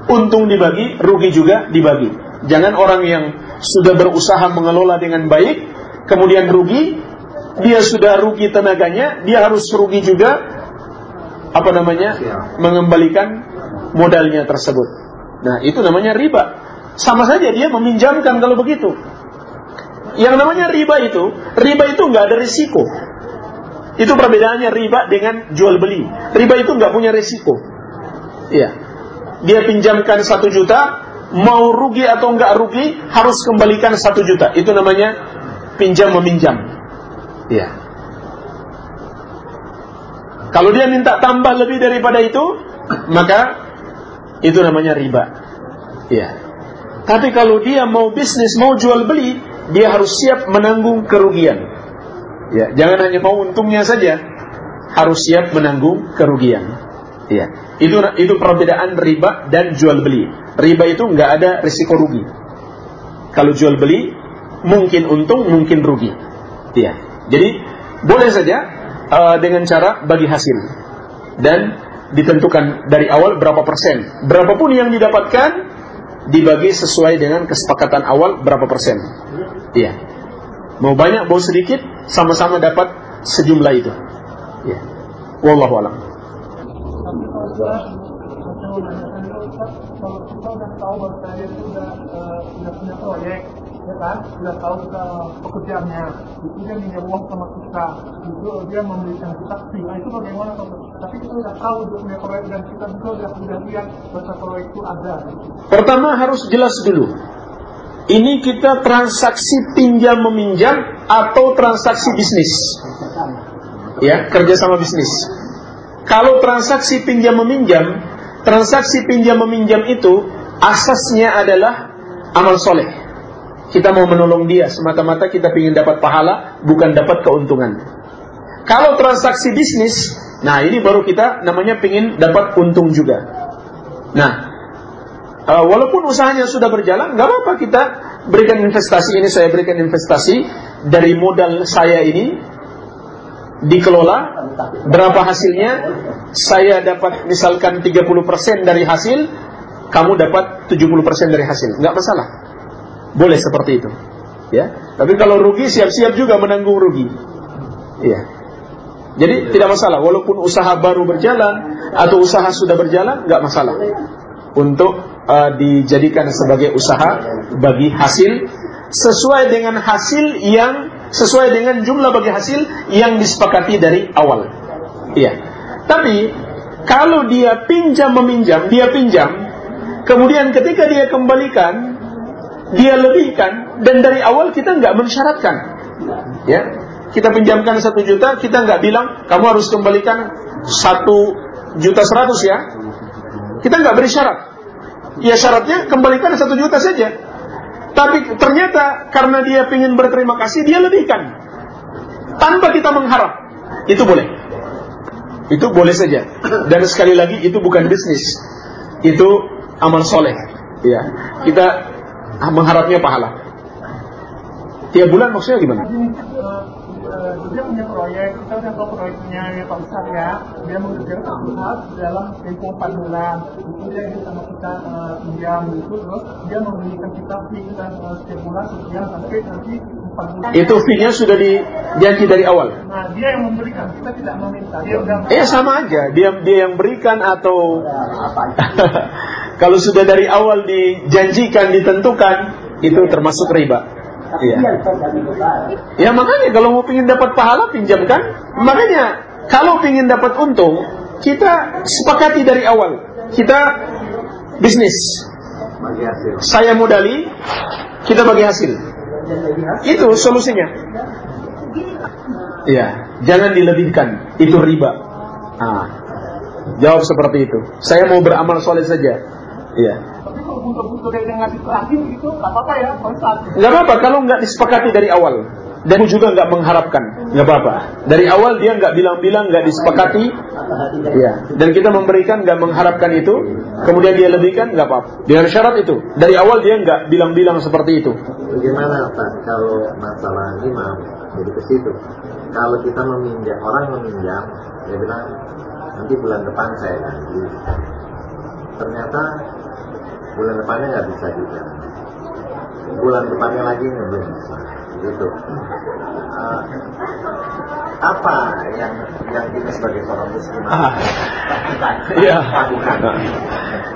untung dibagi, rugi juga dibagi. Jangan orang yang sudah berusaha mengelola dengan baik, kemudian rugi, dia sudah rugi tenaganya, dia harus rugi juga apa namanya? mengembalikan modalnya tersebut. Nah, itu namanya riba. Sama saja dia meminjamkan kalau begitu. Yang namanya riba itu, riba itu nggak ada risiko. Itu perbedaannya riba dengan jual beli. Riba itu nggak punya risiko. Iya. Dia pinjamkan satu juta, mau rugi atau nggak rugi, harus kembalikan satu juta. Itu namanya pinjam meminjam. Iya. Kalau dia minta tambah lebih daripada itu, maka itu namanya riba. Iya. Tapi kalau dia mau bisnis, mau jual beli, dia harus siap menanggung kerugian. Ya, jangan hanya mau untungnya saja, harus siap menanggung kerugian. Iya. Itu itu perbedaan riba dan jual beli. Riba itu nggak ada risiko rugi. Kalau jual beli mungkin untung, mungkin rugi. Iya. Jadi boleh saja uh, dengan cara bagi hasil dan ditentukan dari awal berapa persen. Berapapun yang didapatkan dibagi sesuai dengan kesepakatan awal berapa persen. Iya. Mau banyak, mau sedikit, sama-sama dapat sejumlah itu. Iya. Wallahu a'lam. Kalau kita ya kan? Sudah tahu ke pekerjaannya. Itu dia minjem uang sama kita. Itu dia memberikan kita fee nah itu bagaimana tapi kita sudah tahu dia punya proyek dan kita juga sudah sudah lihat bahwa proyek itu ada. Pertama harus jelas dulu. Ini kita transaksi pinjam meminjam atau transaksi bisnis? Ya kerjasama bisnis. Kalau transaksi pinjam meminjam transaksi pinjam meminjam itu asasnya adalah amal soleh kita mau menolong dia semata-mata kita ingin dapat pahala, bukan dapat keuntungan. Kalau transaksi bisnis, Nah, ini baru kita namanya pingin dapat untung juga. Nah, uh, walaupun usahanya sudah berjalan, nggak apa-apa kita berikan investasi ini, saya berikan investasi dari modal saya ini dikelola berapa hasilnya saya dapat misalkan 30% dari hasil kamu dapat 70% dari hasil nggak masalah boleh seperti itu. Ya. Tapi kalau rugi siap-siap juga menanggung rugi. Ya jadi tidak masalah. Walaupun usaha baru berjalan atau usaha sudah berjalan nggak masalah. Untuk uh, dijadikan sebagai usaha bagi hasil sesuai dengan hasil yang sesuai dengan jumlah bagi hasil yang disepakati dari awal. Iya. Tapi kalau dia pinjam meminjam, dia pinjam, kemudian ketika dia kembalikan, dia lebihkan dan dari awal kita nggak mensyaratkan, ya. Kita pinjamkan satu juta, kita nggak bilang kamu harus kembalikan satu juta seratus ya. Kita nggak beri syarat. Ya syaratnya kembalikan satu juta saja. Tapi ternyata karena dia ingin berterima kasih, dia lebihkan. Tanpa kita mengharap. Itu boleh. Itu boleh saja. Dan sekali lagi itu bukan bisnis. Itu amal soleh. Ya, kita mengharapnya pahala. Tiap bulan maksudnya gimana? dia punya proyek, kita udah tahu proyeknya ya Pak Ustaz ya, dia mengerjakan satu hal dalam tempo 4 bulan, itu dia sama kita uh, pinjam gitu, terus dia memberikan kita fee kita uh, setiap bulan sekian sampai nanti 4 bulan. Itu fee-nya sudah dijanji dari awal. Nah dia yang memberikan, kita tidak meminta, dia udah. Eh sama aja, dia dia yang berikan atau kalau sudah dari awal dijanjikan ditentukan itu termasuk riba. Iya. Ya makanya kalau mau pingin dapat pahala pinjamkan. Makanya kalau pingin dapat untung kita sepakati dari awal. Kita bisnis. Saya modali, kita bagi hasil. Itu solusinya. Iya, jangan dilebihkan. Itu riba. Ah, jawab seperti itu. Saya mau beramal soleh saja. Iya butuh-butuh dia ngasih terakhir gitu, nggak apa-apa ya, Ustaz. Nggak apa-apa kalau nggak disepakati dari awal. Dan juga nggak mengharapkan, nggak apa-apa. Dari awal dia nggak bilang-bilang, nggak disepakati, ya. Dan kita memberikan nggak mengharapkan itu, kemudian dia lebihkan nggak apa-apa. Dengan syarat itu, dari awal dia nggak bilang-bilang seperti itu. Bagaimana Pak kalau masalah ini maaf jadi ke situ. Kalau kita meminjam orang meminjam, dia bilang nanti bulan depan saya ganti. Ternyata bulan depannya nggak bisa juga. Bulan depannya lagi nggak bisa. Gitu. Uh, apa yang yang kita sebagai seorang muslim? Iya.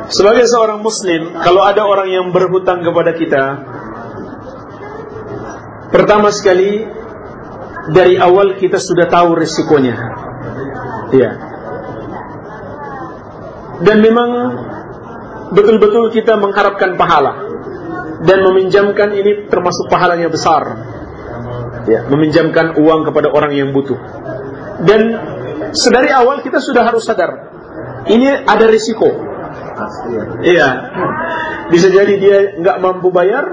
sebagai seorang muslim kalau ada orang yang berhutang kepada kita pertama sekali dari awal kita sudah tahu risikonya. Iya. Dan memang betul-betul kita mengharapkan pahala dan meminjamkan ini termasuk pahalanya besar. Ya, meminjamkan uang kepada orang yang butuh. Dan sedari awal kita sudah harus sadar ini ada risiko. Iya. Bisa jadi dia nggak mampu bayar.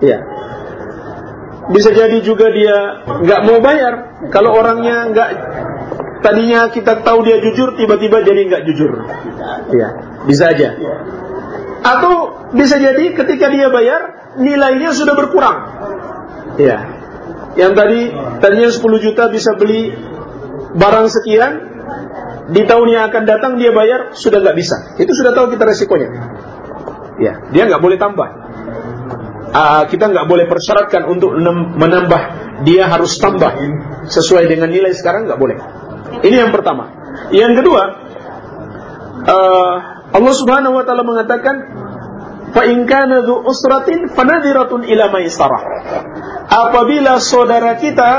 Iya. Bisa jadi juga dia nggak mau bayar. Kalau orangnya nggak tadinya kita tahu dia jujur, tiba-tiba jadi nggak jujur. Iya, bisa aja. Atau bisa jadi ketika dia bayar, nilainya sudah berkurang. Iya. Yang tadi tadinya 10 juta bisa beli barang sekian, di tahun yang akan datang dia bayar sudah nggak bisa. Itu sudah tahu kita resikonya. Ya, dia nggak boleh tambah. Uh, kita nggak boleh persyaratkan untuk menambah. Dia harus tambah sesuai dengan nilai sekarang nggak boleh. Ini yang pertama. Yang kedua, uh, Allah Subhanahu wa taala mengatakan fa in kana dzu usratin fanadhiratun ila maisarah. Apabila saudara kita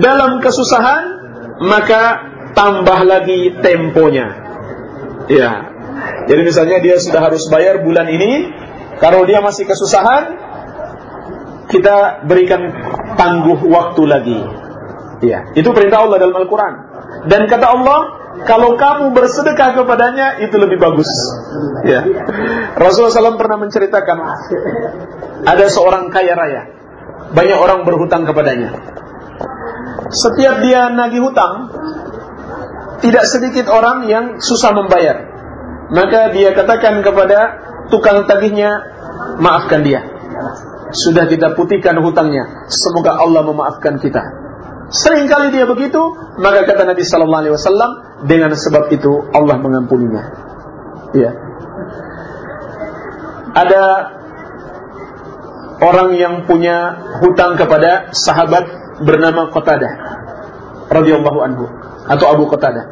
dalam kesusahan, maka tambah lagi temponya. Ya. Jadi misalnya dia sudah harus bayar bulan ini, kalau dia masih kesusahan, kita berikan tangguh waktu lagi. Ya, itu perintah Allah dalam Al-Quran. Dan kata Allah, kalau kamu bersedekah kepadanya itu lebih bagus. Ya. Rasulullah SAW pernah menceritakan ada seorang kaya raya, banyak orang berhutang kepadanya. Setiap dia nagih hutang, tidak sedikit orang yang susah membayar. Maka dia katakan kepada tukang tagihnya, maafkan dia. Sudah kita putihkan hutangnya. Semoga Allah memaafkan kita. Seringkali dia begitu, maka kata Nabi Sallallahu Alaihi Wasallam, dengan sebab itu Allah mengampuninya. Ya. Ada orang yang punya hutang kepada sahabat bernama Qatadah radhiyallahu anhu atau Abu Qatadah.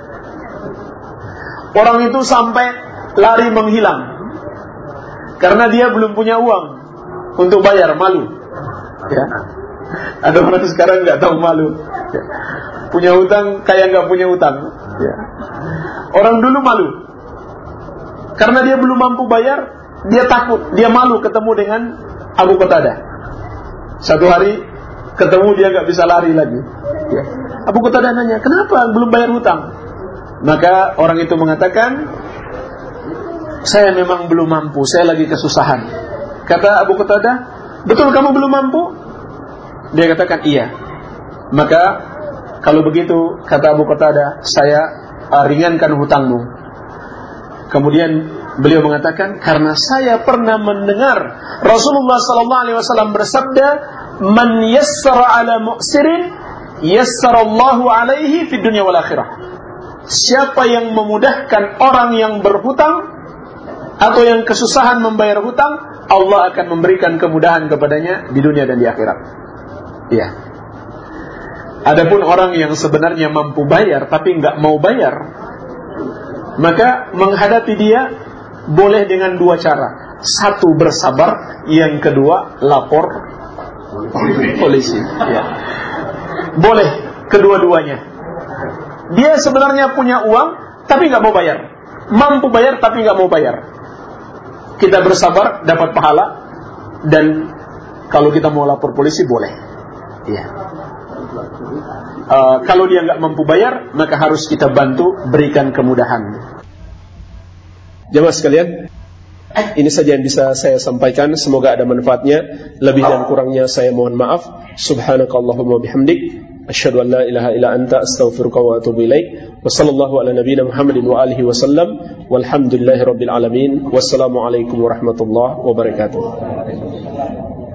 Orang itu sampai lari menghilang karena dia belum punya uang untuk bayar, malu. Ya. Ada orang sekarang nggak tahu malu. Ya. Punya hutang kayak nggak punya hutang. Ya. Orang dulu malu karena dia belum mampu bayar, dia takut, dia malu ketemu dengan Abu Qatadah. Satu hari ketemu dia nggak bisa lari lagi. Ya. Abu Qatadah nanya, kenapa belum bayar hutang? Maka orang itu mengatakan, saya memang belum mampu, saya lagi kesusahan. Kata Abu Qatadah, betul kamu belum mampu? Dia katakan iya. Maka kalau begitu kata Abu Qatadah, saya uh, ringankan hutangmu. Kemudian beliau mengatakan karena saya pernah mendengar Rasulullah sallallahu alaihi wasallam bersabda, "Man yassara ala mu'sirin yassarallahu alaihi fid dunya wal akhirah. Siapa yang memudahkan orang yang berhutang atau yang kesusahan membayar hutang, Allah akan memberikan kemudahan kepadanya di dunia dan di akhirat. Iya. Adapun orang yang sebenarnya mampu bayar tapi nggak mau bayar, maka menghadapi dia boleh dengan dua cara. Satu bersabar, yang kedua lapor polisi. Ya. Boleh kedua-duanya. Dia sebenarnya punya uang tapi nggak mau bayar. Mampu bayar tapi nggak mau bayar. Kita bersabar dapat pahala dan kalau kita mau lapor polisi boleh. Iya. Uh, kalau dia nggak mampu bayar maka harus kita bantu berikan kemudahan. Jemaah sekalian, ini saja yang bisa saya sampaikan. Semoga ada manfaatnya. Lebih dan kurangnya saya mohon maaf. Subhanakallahumma bihamdik. Asyhadu an la ilaha illa anta astaghfiruka wa atubu ilaik. Wa sallallahu ala nabiyyina Muhammadin wa alihi wasallam. Walhamdulillahi rabbil alamin. Wassalamualaikum warahmatullahi wabarakatuh.